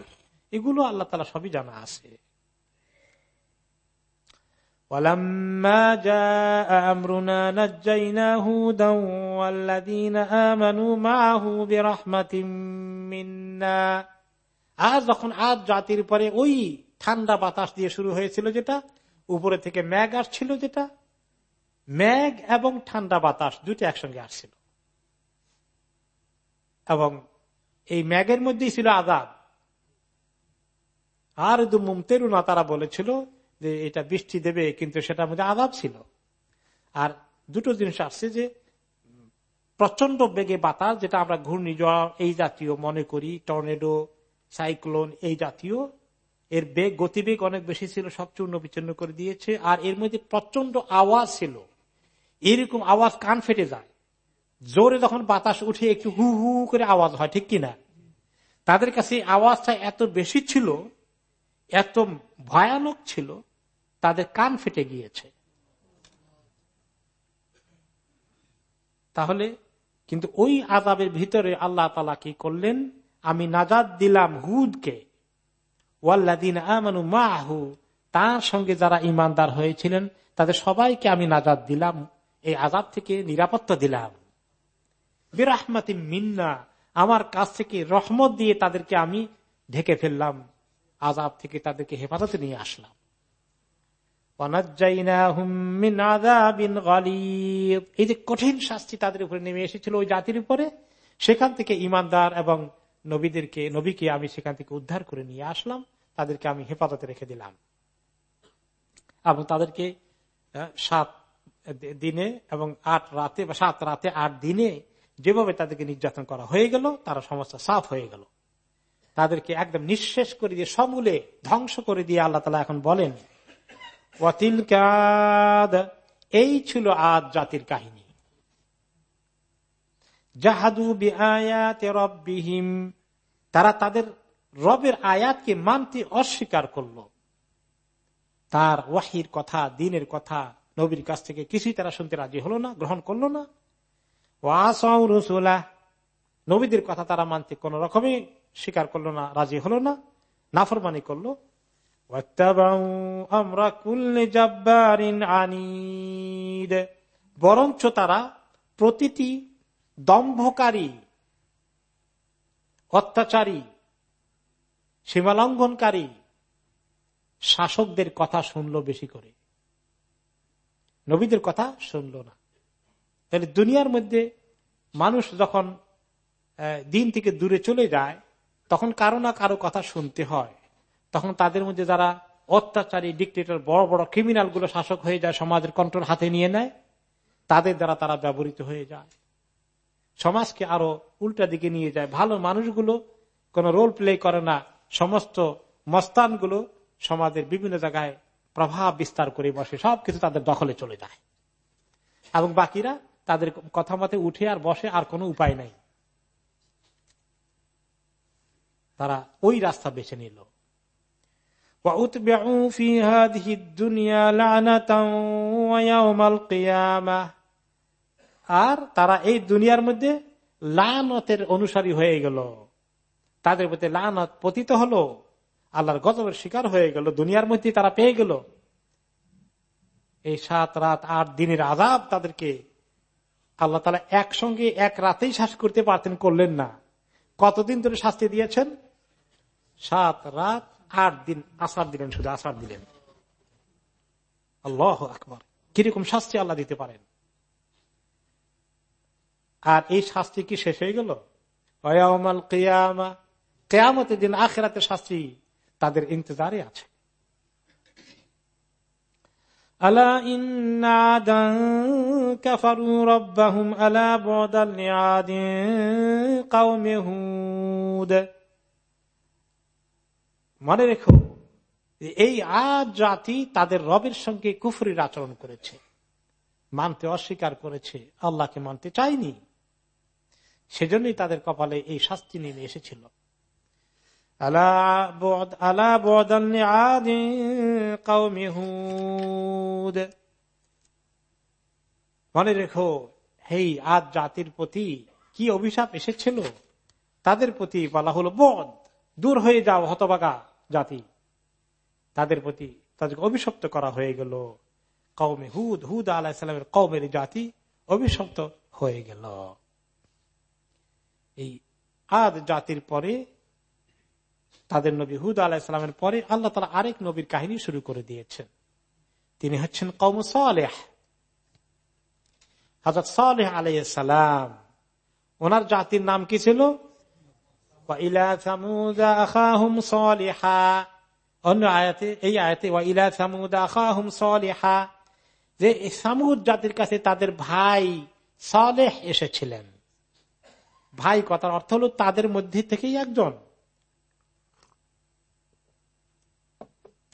এগুলো আল্লাহ তালা সবই জানা আছে। ولما جاء أمرنا نجينا هودا والذين آمنوا معه برحمة منا আর যখন আজ জাতির পরে ওই ঠান্ডা বাতাস দিয়ে শুরু হয়েছিল যেটা উপরে থেকে ম্যাগ আসছিল যেটা ম্যাগ এবং ঠান্ডা বাতাস দুটো একসঙ্গে আসছিল এবং এই ম্যাগের মধ্যেই ছিল আজাদ আর মুমতেরুনা তারা বলেছিল যে এটা বৃষ্টি দেবে, কিন্তু সেটার মধ্যে আজাব ছিল। আর দুটো জিনিস আসছে যে প্রচণ্ড বেগে বাতাস, যেটা আমরা ঘূর্ণিঝড়, এই জাতীয় মনে করি, টর্নেডো, সাইক্লোন, এই জাতীয়, এর বেগ, গতিবেগ অনেক বেশি ছিল, সব চূর্ণ বিচ্ছিন্ন করে দিয়েছে, আর এর মধ্যে প্রচণ্ড আওয়াজ ছিল। এরকম আওয়াজ কান ফেটে যায়। জোরে যখন বাতাস উঠে, একটু হু হু করে আওয়াজ হয়, ঠিক কিনা? তাদের কাছে আওয়াজটা এত বেশি ছিল, এত ভয়ানক ছিল তাদের কান ফেটে গিয়েছে। তাহলে, কিন্তু ওই আজাবের ভিতরে আল্লাহ তালা কি করলেন? আমি নাজাদ দিলাম হুদকে। ওয়াল্লাদিন মাহু তার সঙ্গে যারা ইমানদার হয়েছিলেন, তাদের সবাইকে আমি নাজাদ দিলাম, এই আজাব থেকে নিরাপত্তা দিলাম। বিরাহমাতি মিন্না, আমার কাছ থেকে রহমত দিয়ে তাদেরকে আমি ঢেকে ফেললাম আজাব থেকে তাদেরকে হেফাজতে নিয়ে আসলাম। কঠিন শাস্তি তাদের উপরে নেমে এসেছিল ওই জাতির উপরে, সেখান থেকে ইমানদার এবং নবীদেরকে, নবীকে আমি সেখান থেকে উদ্ধার করে নিয়ে আসলাম, তাদেরকে আমি হেফাজতে রেখে দিলাম। এবং তাদেরকে সাত দিনে এবং আট রাতে বা সাত রাতে আট দিনে যেভাবে তাদেরকে নির্যাতন করা হয়ে গেল, তারা সমস্যা সাফ হয়ে গেল। তাদেরকে একদম নিঃশেষ করে দিয়ে, সমূলে ধ্বংস করে দিয়ে আল্লাহ তালা এখন বলেন ওয়াতিল এই ছিল আজ জাতির কাহিনী। জাহাদু বিহিম তারা তাদের রবের আয়াতকে মানতে অস্বীকার করল। তার ওয়াহির কথা, দিনের কথা, নবীর কাছ থেকে কিছুই তারা শুনতে রাজি হলো না, গ্রহণ করল না। রসুলা নবীদের কথা তারা মানতে কোন রকমই স্বীকার করল না, রাজি হলো না, নাফরমানি করল। আমরা কুল্লে আনিদ বরঞ্চ তারা প্রতিটি দম্ভকারী, অত্যাচারী, সীমালঙ্ঘনকারী শাসকদের কথা শুনলো বেশি করে। নবীদের কথা শুনল না। তাহলে দুনিয়ার মধ্যে মানুষ যখন দিন থেকে দূরে চলে যায়, তখন কারও না কারও কথা শুনতে হয়। তখন তাদের মধ্যে যারা অত্যাচারী ডিক্টেটর বড় বড় ক্রিমিনালগুলো শাসক হয়ে যায়, সমাজের কন্ট্রোল হাতে নিয়ে নেয়, তাদের দ্বারা তারা ব্যবহৃত হয়ে যায়। সমাজকে আরও উল্টা দিকে নিয়ে যায়। ভালো মানুষগুলো কোন রোল প্লে করে না। সমস্ত মস্তানগুলো সমাজের বিভিন্ন জায়গায় প্রভাব বিস্তার করে বসে। সবকিছু তাদের দখলে চলে যায়। এবং বাকিরা তাদের কথা মতে উঠে আর বসে আর কোনো উপায় নাই। তারা ওই রাস্তা বেছে নিল। আর তারা এই দুনিয়ার মধ্যে লানতের অনুসারী হয়ে গেল। তাদের প্রতি লানত পতিত হলো, আল্লাহর গজবের শিকার হয়ে গেল, দুনিয়ার মধ্যে তারা পেয়ে গেল। এই সাত রাত আট দিনের আজাব তাদেরকে আল্লাহ তালা একসঙ্গে এক রাতেই শ্বাস করতে পারতেন, করলেন না। কতদিন ধরে শাস্তি দিয়েছেন? সাত রাত আট দিন আসার দিলেন, শুধু আসার দিলেন? আল্লাহ আকবর। কীরকম শাস্তি আল্লাহ দিতে পারেন? আর এই শাস্তি কি শেষ হয়ে গেল? কেয়ামা, কেয়ামতের দিন আখেরাতের শাস্তি তাদের ইন্তজারে আছে। আলা মনে রেখো এই আজ জাতি তাদের রবের সঙ্গে কুফরির আচরণ করেছে। মানতে অস্বীকার করেছে। আল্লাহকে মানতে চায়নি। সেজন্যই তাদের কপালে এই শাস্তি নেমে এসেছিল। মনে রেখো, হেই আজ জাতির প্রতি কি অভিশাপ এসেছিল? তাদের প্রতি বলা হলো বদ। দূর হয়ে যাও হতবাগা। জাতি। তাদের প্রতি তাদেরকে অভিশপ্ত করা হয়ে গেল। কৌমে হুদ হুদ আলাহিসামের কৌমের জাতি অভিশপ্ত হয়ে গেল। এই আদ জাতির পরে, তাদের নবী হুদ আলাহিসামের পরে আল্লাহ তালা আরেক নবীর কাহিনী শুরু করে দিয়েছেন। তিনি হচ্ছেন কৌম সালেহ। হজরত সালেহ আলাইসালাম ওনার জাতির নাম কি ছিল? অন্য আয়াতে এই আয়াতে ইলা সলিহা যে সামুদ জাতির কাছে তাদের ভাই সলেহ এসেছিলেন। ভাই কথার অর্থ হল তাদের মধ্যে থেকেই একজন।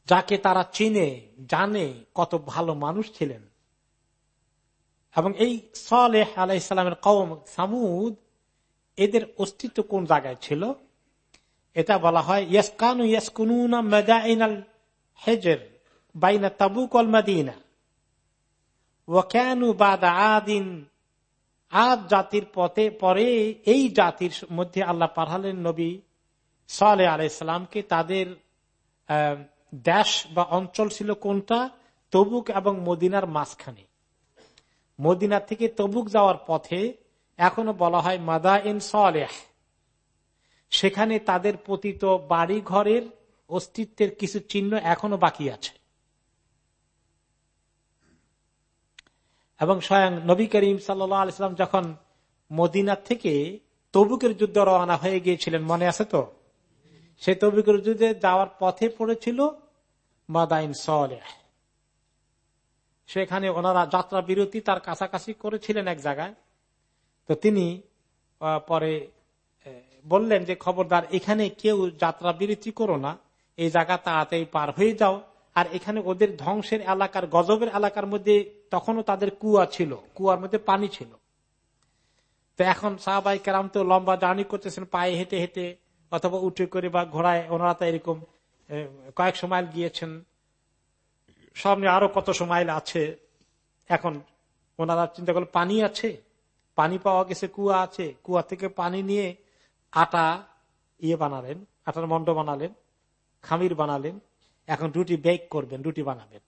যাকে তারা চিনে, জানে কত ভালো মানুষ ছিলেন। এবং এই সলেহ আলাইসালামের কৌম সামুদ এদের অস্তিত্ব কোন জায়গায় ছিল? এটা বলা হয়, ইয়াসকানু হেজের অল ওয়াকানু আদিন, আদ জাতির পথে, পরে এই জাতির মধ্যে আল্লাহ পাঠালেন নবী সালে আলাইসালামকে তাদের দেশ বা অঞ্চল ছিল কোনটা? তবুক এবং মদিনার মাঝখানে। মদিনা থেকে তবুক যাওয়ার পথে এখনও বলা হয় মাদা ইন সালেহ। সেখানে তাদের পতিত বাড়ি ঘরের অস্তিত্বের কিছু চিহ্ন এখনও বাকি আছে। এবং স্বয়ং নবী করিম সাল্লাম যখন মদিনা থেকে তবুকের যুদ্ধ রওনা হয়ে গিয়েছিলেন, মনে আছে তো? সে তবুকের যুদ্ধে যাওয়ার পথে পড়েছিল মাদাইন সলেহ। সেখানে ওনারা যাত্রা বিরতি তার কাছাকাছি করেছিলেন এক জায়গায়। তো তিনি পরে বললেন যে, খবরদার, এখানে কেউ যাত্রা বিরতি করো না। এই জায়গা তাড়াতাড়ি পার হয়ে যাও। আর এখানে ওদের ধ্বংসের এলাকার, গজবের এলাকার মধ্যে তখনও তাদের কুয়া ছিল। কুয়ার মধ্যে পানি ছিল। তো এখন সাহাবাই কেরাম তো লম্বা জার্নি করতেছেন, পায়ে হেঁটে হেঁটে, অথবা উঠে করে বা ঘোড়ায়, ওনারা তো এরকম কয়েকশো মাইল গিয়েছেন। সামনে আরও কত সময় আছে? এখন ওনারা চিন্তা করলেন, পানি আছে? পানি পাওয়া গেছে, কুয়া আছে। কুয়া থেকে পানি নিয়ে আটা ইয়ে বানালেন, আটার মন্ড বানালেন, খামির বানালেন। এখন রুটি বেক করবেন, রুটি বানাবেন।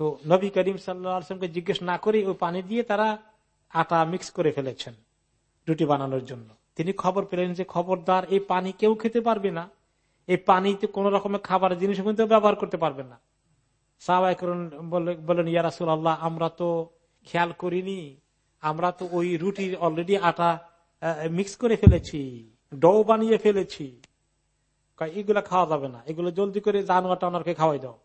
তো নবী করিম সাল্লামকে জিজ্ঞেস না করে ওই পানি দিয়ে তারা আটা মিক্স করে ফেলেছেন রুটি বানানোর জন্য। তিনি খবর পেলেন যে খবরদার এই পানি কেউ খেতে পারবে না। এই পানিতে কোন রকমের খাবার জিনিস কিন্তু ব্যবহার করতে পারবে না। সাহাবাই বলেন ইয়ারাসুল আল্লাহ আমরা তো খেয়াল করিনি। আমরা তো ওই রুটি অলরেডি আটা মিক্স করে ফেলেছি, ডো বানিয়ে ফেলেছি। এগুলা খাওয়া যাবে না। এগুলো জলদি করে জানোয়ার টানোয়ারকে খাওয়াই দাও।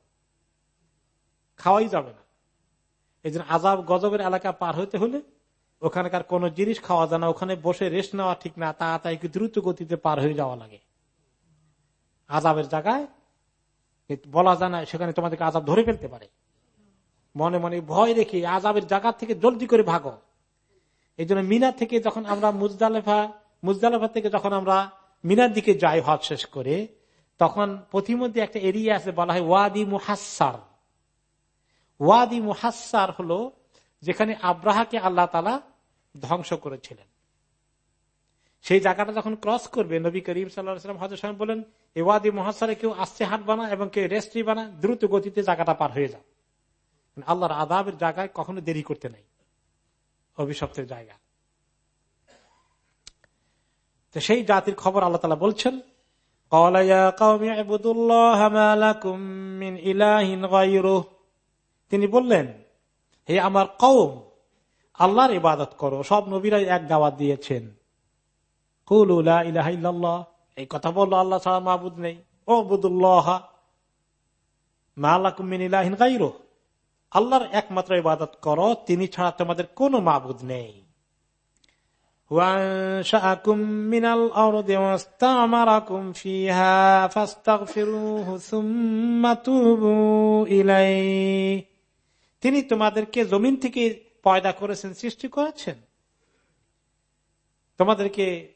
খাওয়াই যাবে না। এই জন্য আজাব গজবের এলাকা পার হইতে হলে ওখানকার কোন জিনিস খাওয়া যায় না। ওখানে বসে রেস্ট নেওয়া ঠিক না। তাড়াতাড়ি দ্রুত গতিতে পার হয়ে যাওয়া লাগে। আজাবের জায়গায় বলা যায় না, সেখানে তোমাদেরকে আজাব ধরে ফেলতে পারে। মনে মনে ভয় রেখে আজাবের জায়গা থেকে জলদি করে ভাগো। এই জন্য মিনা থেকে যখন আমরা মুজদালেফা মুজদালেফা থেকে যখন আমরা মিনার দিকে যাই হজ শেষ করে, তখন প্রতিমধ্যে একটা এরিয়া আছে, বলা হয় ওয়াদি মুহাসার ওয়াদি মুহাসার হলো যেখানে আব্রাহাকে আল্লাহ তালা ধ্বংস করেছিলেন। সেই জায়গাটা যখন ক্রস করবে, নবী করিম সাল্লাম হজর সাহেব বলেন এ ওয়াদি মহাসারে কেউ আসছে হাট বানা এবং কেউ রেস্ট্রি বানা দ্রুত গতিতে জায়গাটা পার হয়ে যাও। আল্লাহর আদাবের জায়গায় কখনো দেরি করতে নাই। অভিশপ্তের জায়গা। তো সেই জাতির খবর আল্লাহ তালা বলছেন তিনি বললেন, হে আমার কৌম আল্লাহর ইবাদত করো, সব নবীরাই এক দাওয়াত দিয়েছেন। এই কথা বলল, আল্লাহ ছাড়া মাহবুদ নেই। ও বুদুল্লাহ মালাকুমিন ইলাহিন গাইরো আল্লাহর একমাত্র ইবাদত করো, তিনি ছাড়া তোমাদের কোন মাবুদ নেই। তিনি তোমাদেরকে জমিন থেকে পয়দা করেছেন, সৃষ্টি করেছেন। তোমাদেরকে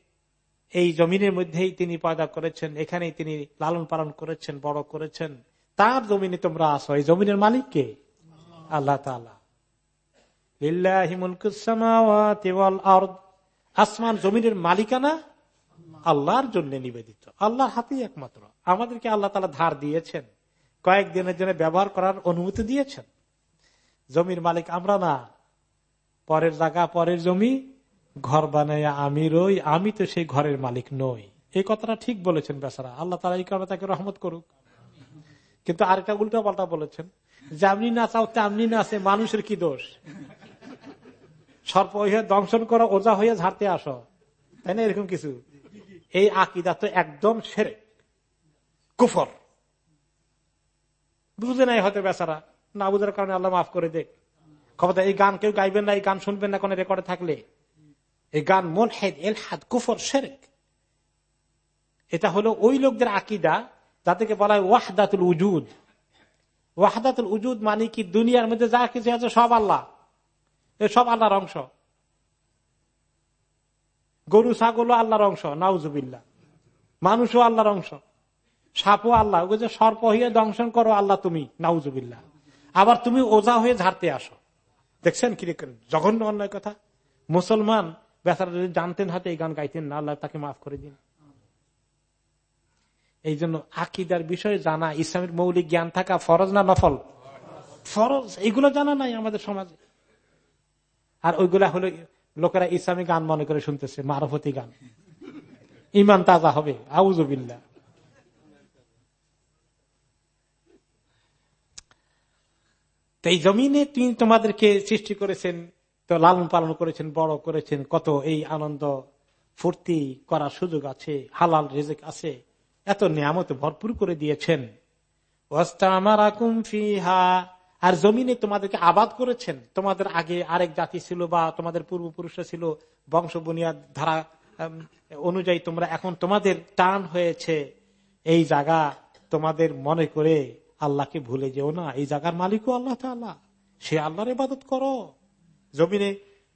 এই জমিনের মধ্যেই তিনি পয়দা করেছেন, এখানেই তিনি লালন পালন করেছেন, বড় করেছেন। তার জমিনে তোমরা আসো এই জমিনের মালিককে আল্লাহ আসমান জমিনের মালিকানা আল্লাহর জন্য নিবেদিত। আল্লাহর হাতেই একমাত্র। আমাদেরকে আল্লাহ তালা ধার দিয়েছেন। কয়েকদিনের জন্য ব্যবহার করার অনুমতি দিয়েছেন। জমির মালিক আমরা না। পরের জায়গা, পরের জমি। ঘর বানায় আমি রই, আমি তো সেই ঘরের মালিক নই। এই কথাটা ঠিক বলেছেন বেচারা। আল্লাহ তালা এই কারণে তাকে রহমত করুক। কিন্তু আরেকটা উল্টা পাল্টা বলেছেন। যেমনি না চাও, তেমনি না আছে, মানুষের কি দোষ? সর্প হয়ে দংশন করো, ওজা হয়ে ঝাড়তে আসো। তাই না এরকম কিছু? এই আকিদা তো একদম সেরে কুফর। বুঝে নাই হয়তো বেচারা? না বুঝার কারণে আল্লাহ মাফ করে দেখ খবর এই গান কেউ গাইবেন না, এই গান শুনবেন না কোনো রেকর্ডে থাকলে। এই গান মন হেদ এল হাত কুফর, সেরেক। এটা হলো ওই লোকদের আকিদা, যাদেরকে বলা হয় ওয়াহদাতুল উজুদ। ওয়াহদাতুল উজুদ মানে কি? দুনিয়ার মধ্যে যা কিছু আছে সব আল্লাহ। সব আল্লাহর অংশ। গরু, ছাগলও আল্লাহর অংশ নাউজুবিল্লা মানুষও আল্লাহর অংশ। সাপও আল্লাহ। ওই যে সর্প হয়ে দংশন করো আল্লাহ তুমি নাউজুবিল্লা আবার তুমি ওজা হয়ে ঝাড়তে আসো। দেখছেন কি জঘন্য অন্যায় কথা? মুসলমান বেচারা যদি জানতেন হাতে এই গান গাইতেন, না আল্লাহ তাকে মাফ করে দিন। এই জন্য আকিদার বিষয়ে জানা, ইসলামের মৌলিক জ্ঞান থাকা ফরজ না নফল? ফরজ, এইগুলো জানা নাই আমাদের সমাজে। আর ওইগুলা হলো লোকেরা ইসলামী গান মনে করে শুনতেছে, মারফতি গান। ইমান তাজা হবে আউজবিল্লা এই জমিনে তিনি তোমাদেরকে সৃষ্টি করেছেন, তো লালন পালন করেছেন, বড় করেছেন, কত এই আনন্দ ফুর্তি করার সুযোগ আছে, হালাল রেজেক আছে। এত নিয়ামত ভরপুর করে দিয়েছেন। আর জমিনে তোমাদেরকে আবাদ করেছেন। তোমাদের আগে আরেক জাতি ছিল বা তোমাদের পূর্বপুরুষরা ছিল, বংশ বুনিয়াদ ধারা অনুযায়ী তোমরা এখন তোমাদের টান হয়েছে। এই জায়গা তোমাদের মনে করে আল্লাহকে ভুলে যেও না। এই জায়গার মালিকও আল্লাহ আল্লাহ সে আল্লাহর ইবাদত করো। জমিনে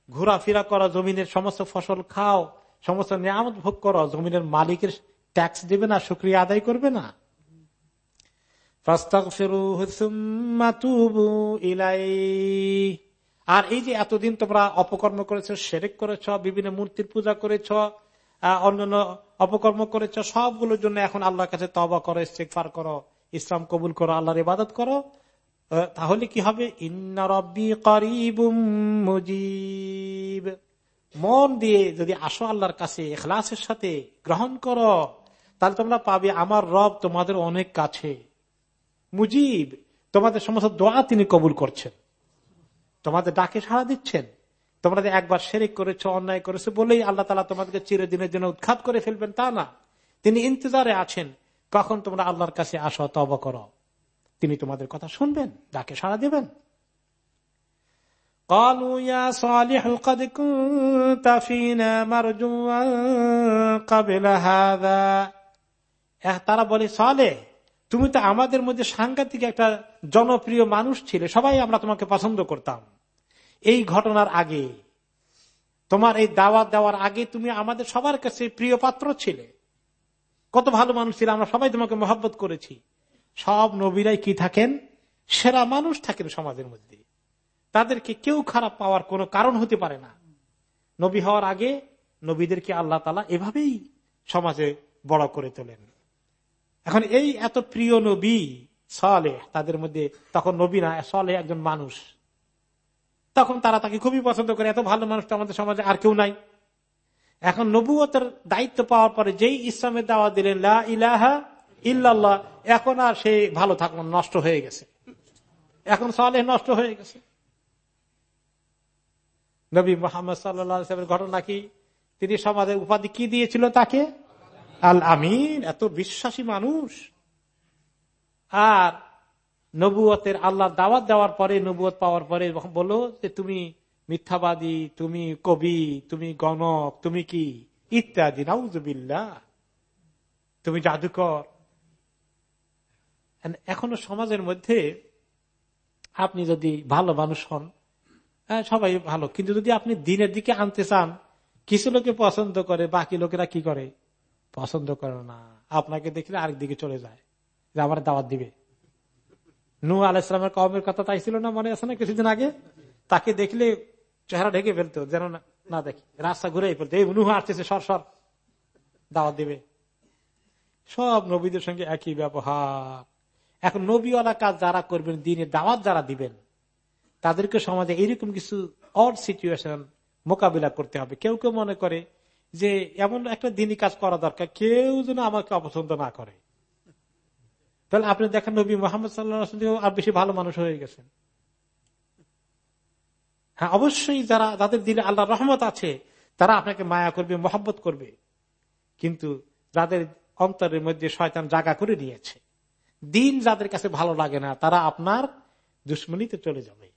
ঘোরাফেরা করো, জমিনের সমস্ত ফসল খাও, সমস্ত নিয়ামত ভোগ করো, জমিনের মালিকের ট্যাক্স দেবে না শুক্রিয়া আদায় করবে না। আর এই যে এতদিন তোমরা অপকর্ম করেছ সেরেক করেছ, বিভিন্ন মূর্তির পূজা করেছ অন্যান্য অপকর্ম করেছ, সবগুলোর জন্য এখন আল্লাহর কাছে তবা করো ইস্তেকফার করো, ইসলাম কবুল করো, আল্লাহর ইবাদত করো। তাহলে কি হবে? মুজিব। মন দিয়ে যদি আসো আল্লাহর কাছে এখলাসের সাথে গ্রহণ করো। তাহলে তোমরা পাবে আমার রব তোমাদের অনেক কাছে মুজিব তোমাদের সমস্ত দোয়া তিনি কবুল করছেন তোমাদের ডাকে সাড়া দিচ্ছেন তোমরা যে একবার শেরিক করেছ অন্যায় করেছো বলেই আল্লাহ তালা তোমাদেরকে চিরদিনের জন্য উৎখাত করে ফেলবেন তা না তিনি ইন্তজারে আছেন কখন তোমরা আল্লাহর কাছে আসো তব করো তিনি তোমাদের কথা শুনবেন ডাকে সাড়া দেবেন قالوا يا صالح قد كنت فينا مرجوا قبل هذا তারা বলে, সালে, তুমি তো আমাদের মধ্যে সাংঘাতিক একটা জনপ্রিয় মানুষ ছিলে, সবাই আমরা তোমাকে পছন্দ করতাম। এই ঘটনার আগে, তোমার এই দাওয়াত দেওয়ার আগে তুমি আমাদের সবার কাছে প্রিয় পাত্র ছিলে। কত ভালো মানুষ ছিল, আমরা সবাই তোমাকে মহব্বত করেছি। সব নবীরাই কি থাকেন? সেরা মানুষ থাকেন সমাজের মধ্যে। তাদেরকে কেউ খারাপ পাওয়ার কোনো কারণ হতে পারে না। নবী হওয়ার আগে নবীদেরকে আল্লাহ তালা এভাবেই সমাজে বড় করে তোলেন। এখন এই এত প্রিয় নবী সলে তাদের মধ্যে তখন নবী না সলে একজন মানুষ। তখন তারা তাকে খুবই পছন্দ করে, এত ভালো মানুষ আমাদের সমাজে আর কেউ নাই। এখন নবুয়তের দায়িত্ব পাওয়ার পরে যেই ইসলামের দাওয়া দিলেন, লা ইলাহা ইল্লাল্লাহ এখন আর সে ভালো থাকল নষ্ট হয়ে গেছে। এখন সালেহ নষ্ট হয়ে গেছে। নবী মোহাম্মদ সাল্লামের ঘটনা কি? তিনি সমাজের উপাধি কি দিয়েছিল তাকে? আল আমিন এত বিশ্বাসী মানুষ। আর নবুয়তের আল্লাহ দাওয়াত দেওয়ার পরে নবুয়ত পাওয়ার পরে বলো যে তুমি মিথ্যাবাদী তুমি কবি তুমি গণক তুমি কি? ইত্যাদি। নাউজবিল্লা তুমি জাদুকর। এখনও সমাজের মধ্যে আপনি যদি ভালো মানুষ হন হ্যাঁ, সবাই ভালো। কিন্তু যদি আপনি দিনের দিকে আনতে চান কিছু লোকে পছন্দ করে বাকি লোকেরা কি করে? পছন্দ করে না। আপনাকে দেখলে আরেক দিকে চলে যায়। যে আমার দাওয়াত দিবে। নু আলাইসলামের কমের কথা তাই ছিল না, মনে আছে না কিছুদিন আগে? তাকে দেখলে চেহারা ঢেকে ফেলতো, যেন না দেখি। রাস্তা ঘুরে ফেলতো এই নুহ আসতেছে, সর সর। দাওয়াত দিবে। সব নবীদের সঙ্গে একই ব্যবহার। এখন নবীওয়ালা কাজ যারা করবেন দিনে দাওয়াত যারা দিবেন, তাদেরকে সমাজে এইরকম কিছু অড সিচুয়েশন মোকাবিলা করতে হবে। কেউ কেউ মনে করে যে এমন একটা দিনই কাজ করা দরকার, কেউ যেন আমাকে অপছন্দ না করে। তাহলে আপনি দেখেন নবী মোহাম্মদ সাল্লাহ আর বেশি ভালো মানুষ হয়ে গেছেন। হ্যাঁ অবশ্যই যারা যাদের দিলে আল্লাহ রহমত আছে, তারা আপনাকে মায়া করবে, মহব্বত করবে। কিন্তু যাদের অন্তরের মধ্যে শয়তান জাগা করে নিয়েছে, দিন যাদের কাছে ভালো লাগে না, তারা আপনার দুশ্মনীতে চলে যাবে।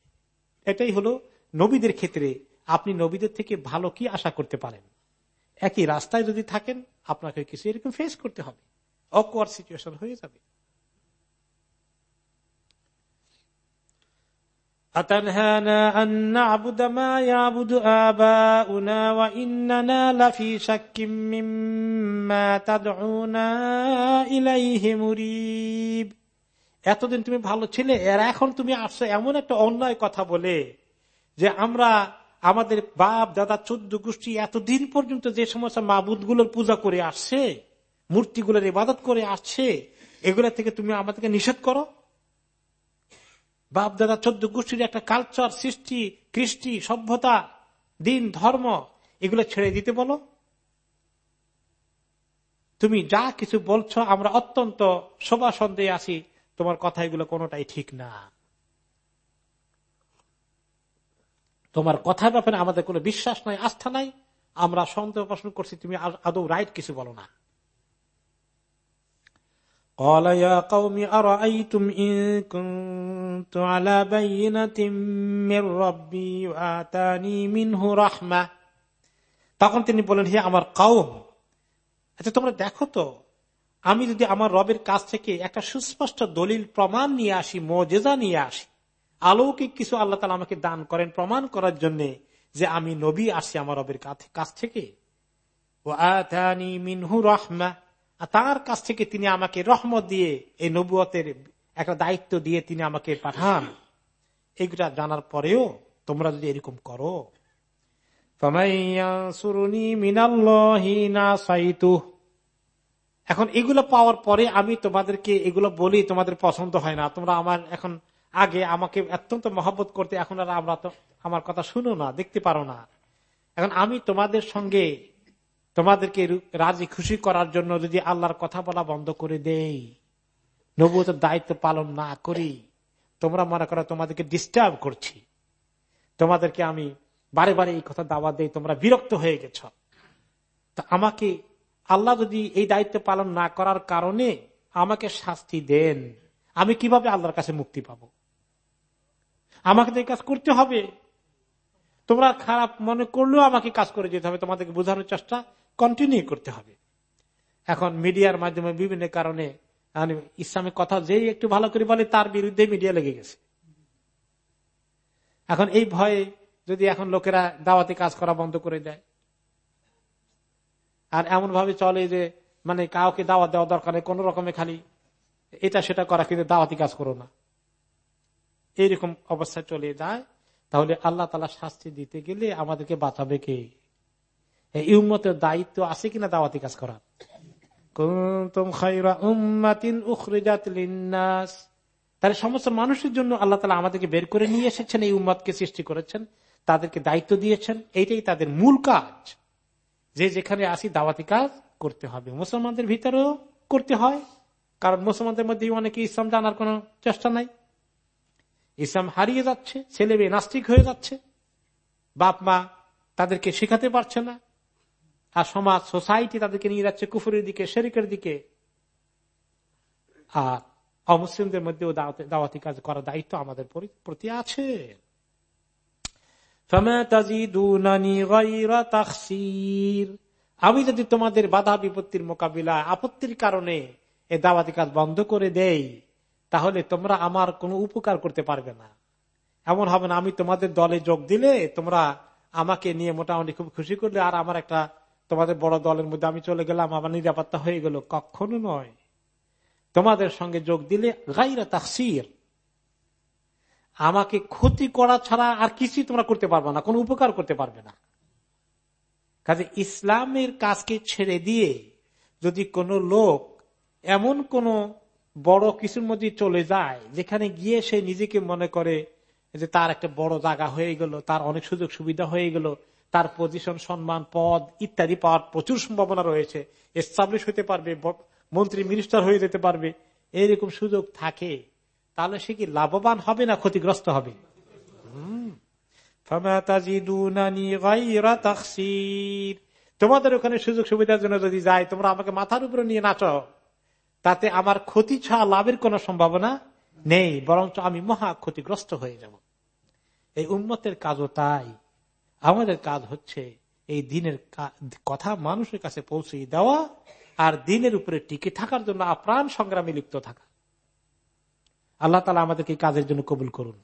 এটাই হলো নবীদের ক্ষেত্রে। আপনি নবীদের থেকে ভালো কি আশা করতে পারেন? একই রাস্তায় যদি থাকেন, আপনাকে কিছু এরকম ফেস করতে হবে। অকওয়ার সিচুয়েশন হয়ে যাবে। এতদিন তুমি ভালো ছিলে, এরা এখন তুমি আসছো, এমন একটা অন্যায় কথা বলে যে আমরা আমাদের বাপ, দাদা, চোদ্দ গোষ্ঠী এতদিন পর্যন্ত যে সমস্ত মাবুদগুলোর পূজা করে আসছে, মূর্তিগুলোর ইবাদত করে আসছে, এগুলা থেকে তুমি আমাদেরকে নিষেধ করো? বাপ, দাদা, চোদ্দ গোষ্ঠীর একটা কালচার সৃষ্টি, কৃষ্টি, সভ্যতা, দিন, ধর্ম, এগুলো ছেড়ে দিতে বলো। তুমি যা কিছু বলছো, আমরা অত্যন্ত শোভা সন্দেহে আছি, তোমার কথা এগুলো কোনোটাই ঠিক না। তোমার কথার ব্যাপারে আমাদের কোনো বিশ্বাস নাই, আস্থা নাই। আমরা সন্দেহ পোষণ করছি, তুমি আদৌ রাইট কিছু বলো না। তখন তিনি বলেন হে আমার কাউম আচ্ছা তোমরা দেখো তো, আমি যদি আমার রবের কাছ থেকে একটা সুস্পষ্ট দলিল, প্রমাণ নিয়ে আসি মজেজা নিয়ে আসি আলৌকিক কিছু আল্লাহ তালা আমাকে দান করেন প্রমাণ করার জন্য যে আমি নবী আসি আমার রবের কাছ থেকে। ও মিনহু রহমা। তার কাছ থেকে তিনি আমাকে রহমত দিয়ে, এই নবুয়তের একটা দায়িত্ব দিয়ে তিনি আমাকে পাঠান। এইগুলা জানার পরেও তোমরা যদি এরকম করো। এখন এগুলো পাওয়ার পরে আমি তোমাদেরকে এগুলো বলি, তোমাদের পছন্দ হয় না। তোমরা আমার এখন আগে আমাকে অত্যন্ত মহব্বত করতে, এখন আর আমরা তো আমার কথা শুনো না, দেখতে পারো না। এখন আমি তোমাদের সঙ্গে তোমাদেরকে রাজি, খুশি করার জন্য যদি আল্লাহর কথা বলা বন্ধ করে দেই নবুতের দায়িত্ব পালন না করি, তোমরা মনে করো তোমাদেরকে ডিস্টার্ব করছি। তোমাদেরকে আমি বারে বারে এই কথা দাওয়া দেই, তোমরা বিরক্ত হয়ে গেছ। তা আমাকে আল্লাহ যদি এই দায়িত্ব পালন না করার কারণে আমাকে শাস্তি দেন, আমি কীভাবে আল্লাহর কাছে মুক্তি পাব? আমাকে তো কাজ করতে হবে। তোমরা খারাপ মনে করলেও আমাকে কাজ করে যেতে হবে। তোমাদেরকে বোঝানোর চেষ্টা কন্টিনিউ করতে হবে। এখন মিডিয়ার মাধ্যমে বিভিন্ন কারণে ইসলামিক কথা যেই একটু ভালো করে বলে, তার বিরুদ্ধে মিডিয়া লেগে গেছে। এখন এই ভয়ে যদি এখন লোকেরা দাওয়াতি কাজ করা বন্ধ করে দেয়, আর এমন ভাবে চলে যে মানে কাউকে দাওয়াত দেওয়া দরকার কোন রকমে খালি এটা সেটা করা, কিন্তু দাওয়াতি কাজ করো না। এইরকম অবস্থা চলে যায়, তাহলে আল্লাহ তালা শাস্তি দিতে গেলে আমাদেরকে বাঁচাবে কে? এই উম্মতের দায়িত্ব আছে কিনা দাওয়াতি কাজ করার? তাহলে সমস্ত মানুষের জন্য আল্লাহ তালা আমাদেরকে বের করে নিয়ে এসেছেন, এই উম্মতকে সৃষ্টি করেছেন, তাদেরকে দায়িত্ব দিয়েছেন, এইটাই তাদের মূল কাজ। যে যেখানে আসি দাওয়াতি কাজ করতে হবে। মুসলমানদের ভিতরেও করতে হয়, কারণ মুসলমানদের মধ্যে অনেকে ইসলাম জানার কোন চেষ্টা নাই। ইসলাম হারিয়ে যাচ্ছে ছেলে মেয়ে নাস্তিক হয়ে যাচ্ছে বাপ মা তাদেরকে শেখাতে পারছে না, আর সমাজ, সোসাইটি তাদেরকে নিয়ে যাচ্ছে কুফুরের দিকে, শেরিকের দিকে। আর অমুসলিমদের মধ্যেও দাওয়াতি কাজ করার দায়িত্ব আমাদের প্রতি আছে। আমি যদি তোমাদের বাধা বিপত্তির মোকাবিলা আপত্তির কারণে এ দাওয়াতি কাজ বন্ধ করে দেই তাহলে তোমরা আমার কোনো উপকার করতে পারবে না। এমন হবে না, আমি তোমাদের দলে যোগ দিলে তোমরা আমাকে নিয়ে মোটামুটি খুব খুশি করলে, আর আমার একটা তোমাদের বড় দলের মধ্যে আমি চলে গেলাম, আমার নিরাপত্তা হয়ে গেল। কখনো নয়। তোমাদের সঙ্গে যোগ দিলে গাইরা তাকসির। আমাকে ক্ষতি করা ছাড়া আর কিছুই তোমরা করতে পারবে না, কোনো উপকার করতে পারবে না। কাজে ইসলামের কাজকে ছেড়ে দিয়ে যদি কোনো লোক এমন কোন বড় কিছুর মধ্যে চলে যায়। যেখানে গিয়ে সে নিজেকে মনে করে যে তার একটা বড় জায়গা হয়ে গেল, তার অনেক সুযোগ সুবিধা হয়ে গেল, তার পজিশন সম্মান, পদ ইত্যাদি পাওয়ার প্রচুর সম্ভাবনা রয়েছে। এস্টাবলিশ হতে পারবে মন্ত্রী মিনিস্টার হয়ে যেতে পারবে। এইরকম সুযোগ থাকে। তাহলে সে কি লাভবান হবে না ক্ষতিগ্রস্ত হবে? তোমাদের ওখানে সুযোগ সুবিধার জন্য যদি যাই তোমরা আমাকে মাথার উপরে নিয়ে নাচ। তাতে আমার ক্ষতি ছাড়া লাভের কোন সম্ভাবনা নেই, বরঞ্চ আমি মহা ক্ষতিগ্রস্ত হয়ে যাব। এই উন্মতের কাজও তাই। আমাদের কাজ হচ্ছে এই দিনের কথা মানুষের কাছে পৌঁছে দেওয়া আর দিনের উপরে টিকে থাকার জন্য আপ্রাণ সংগ্রামে লিপ্ত থাকা। আল্লাহ তালা আমাদেরকে কাজের জন্য কবুল করুন।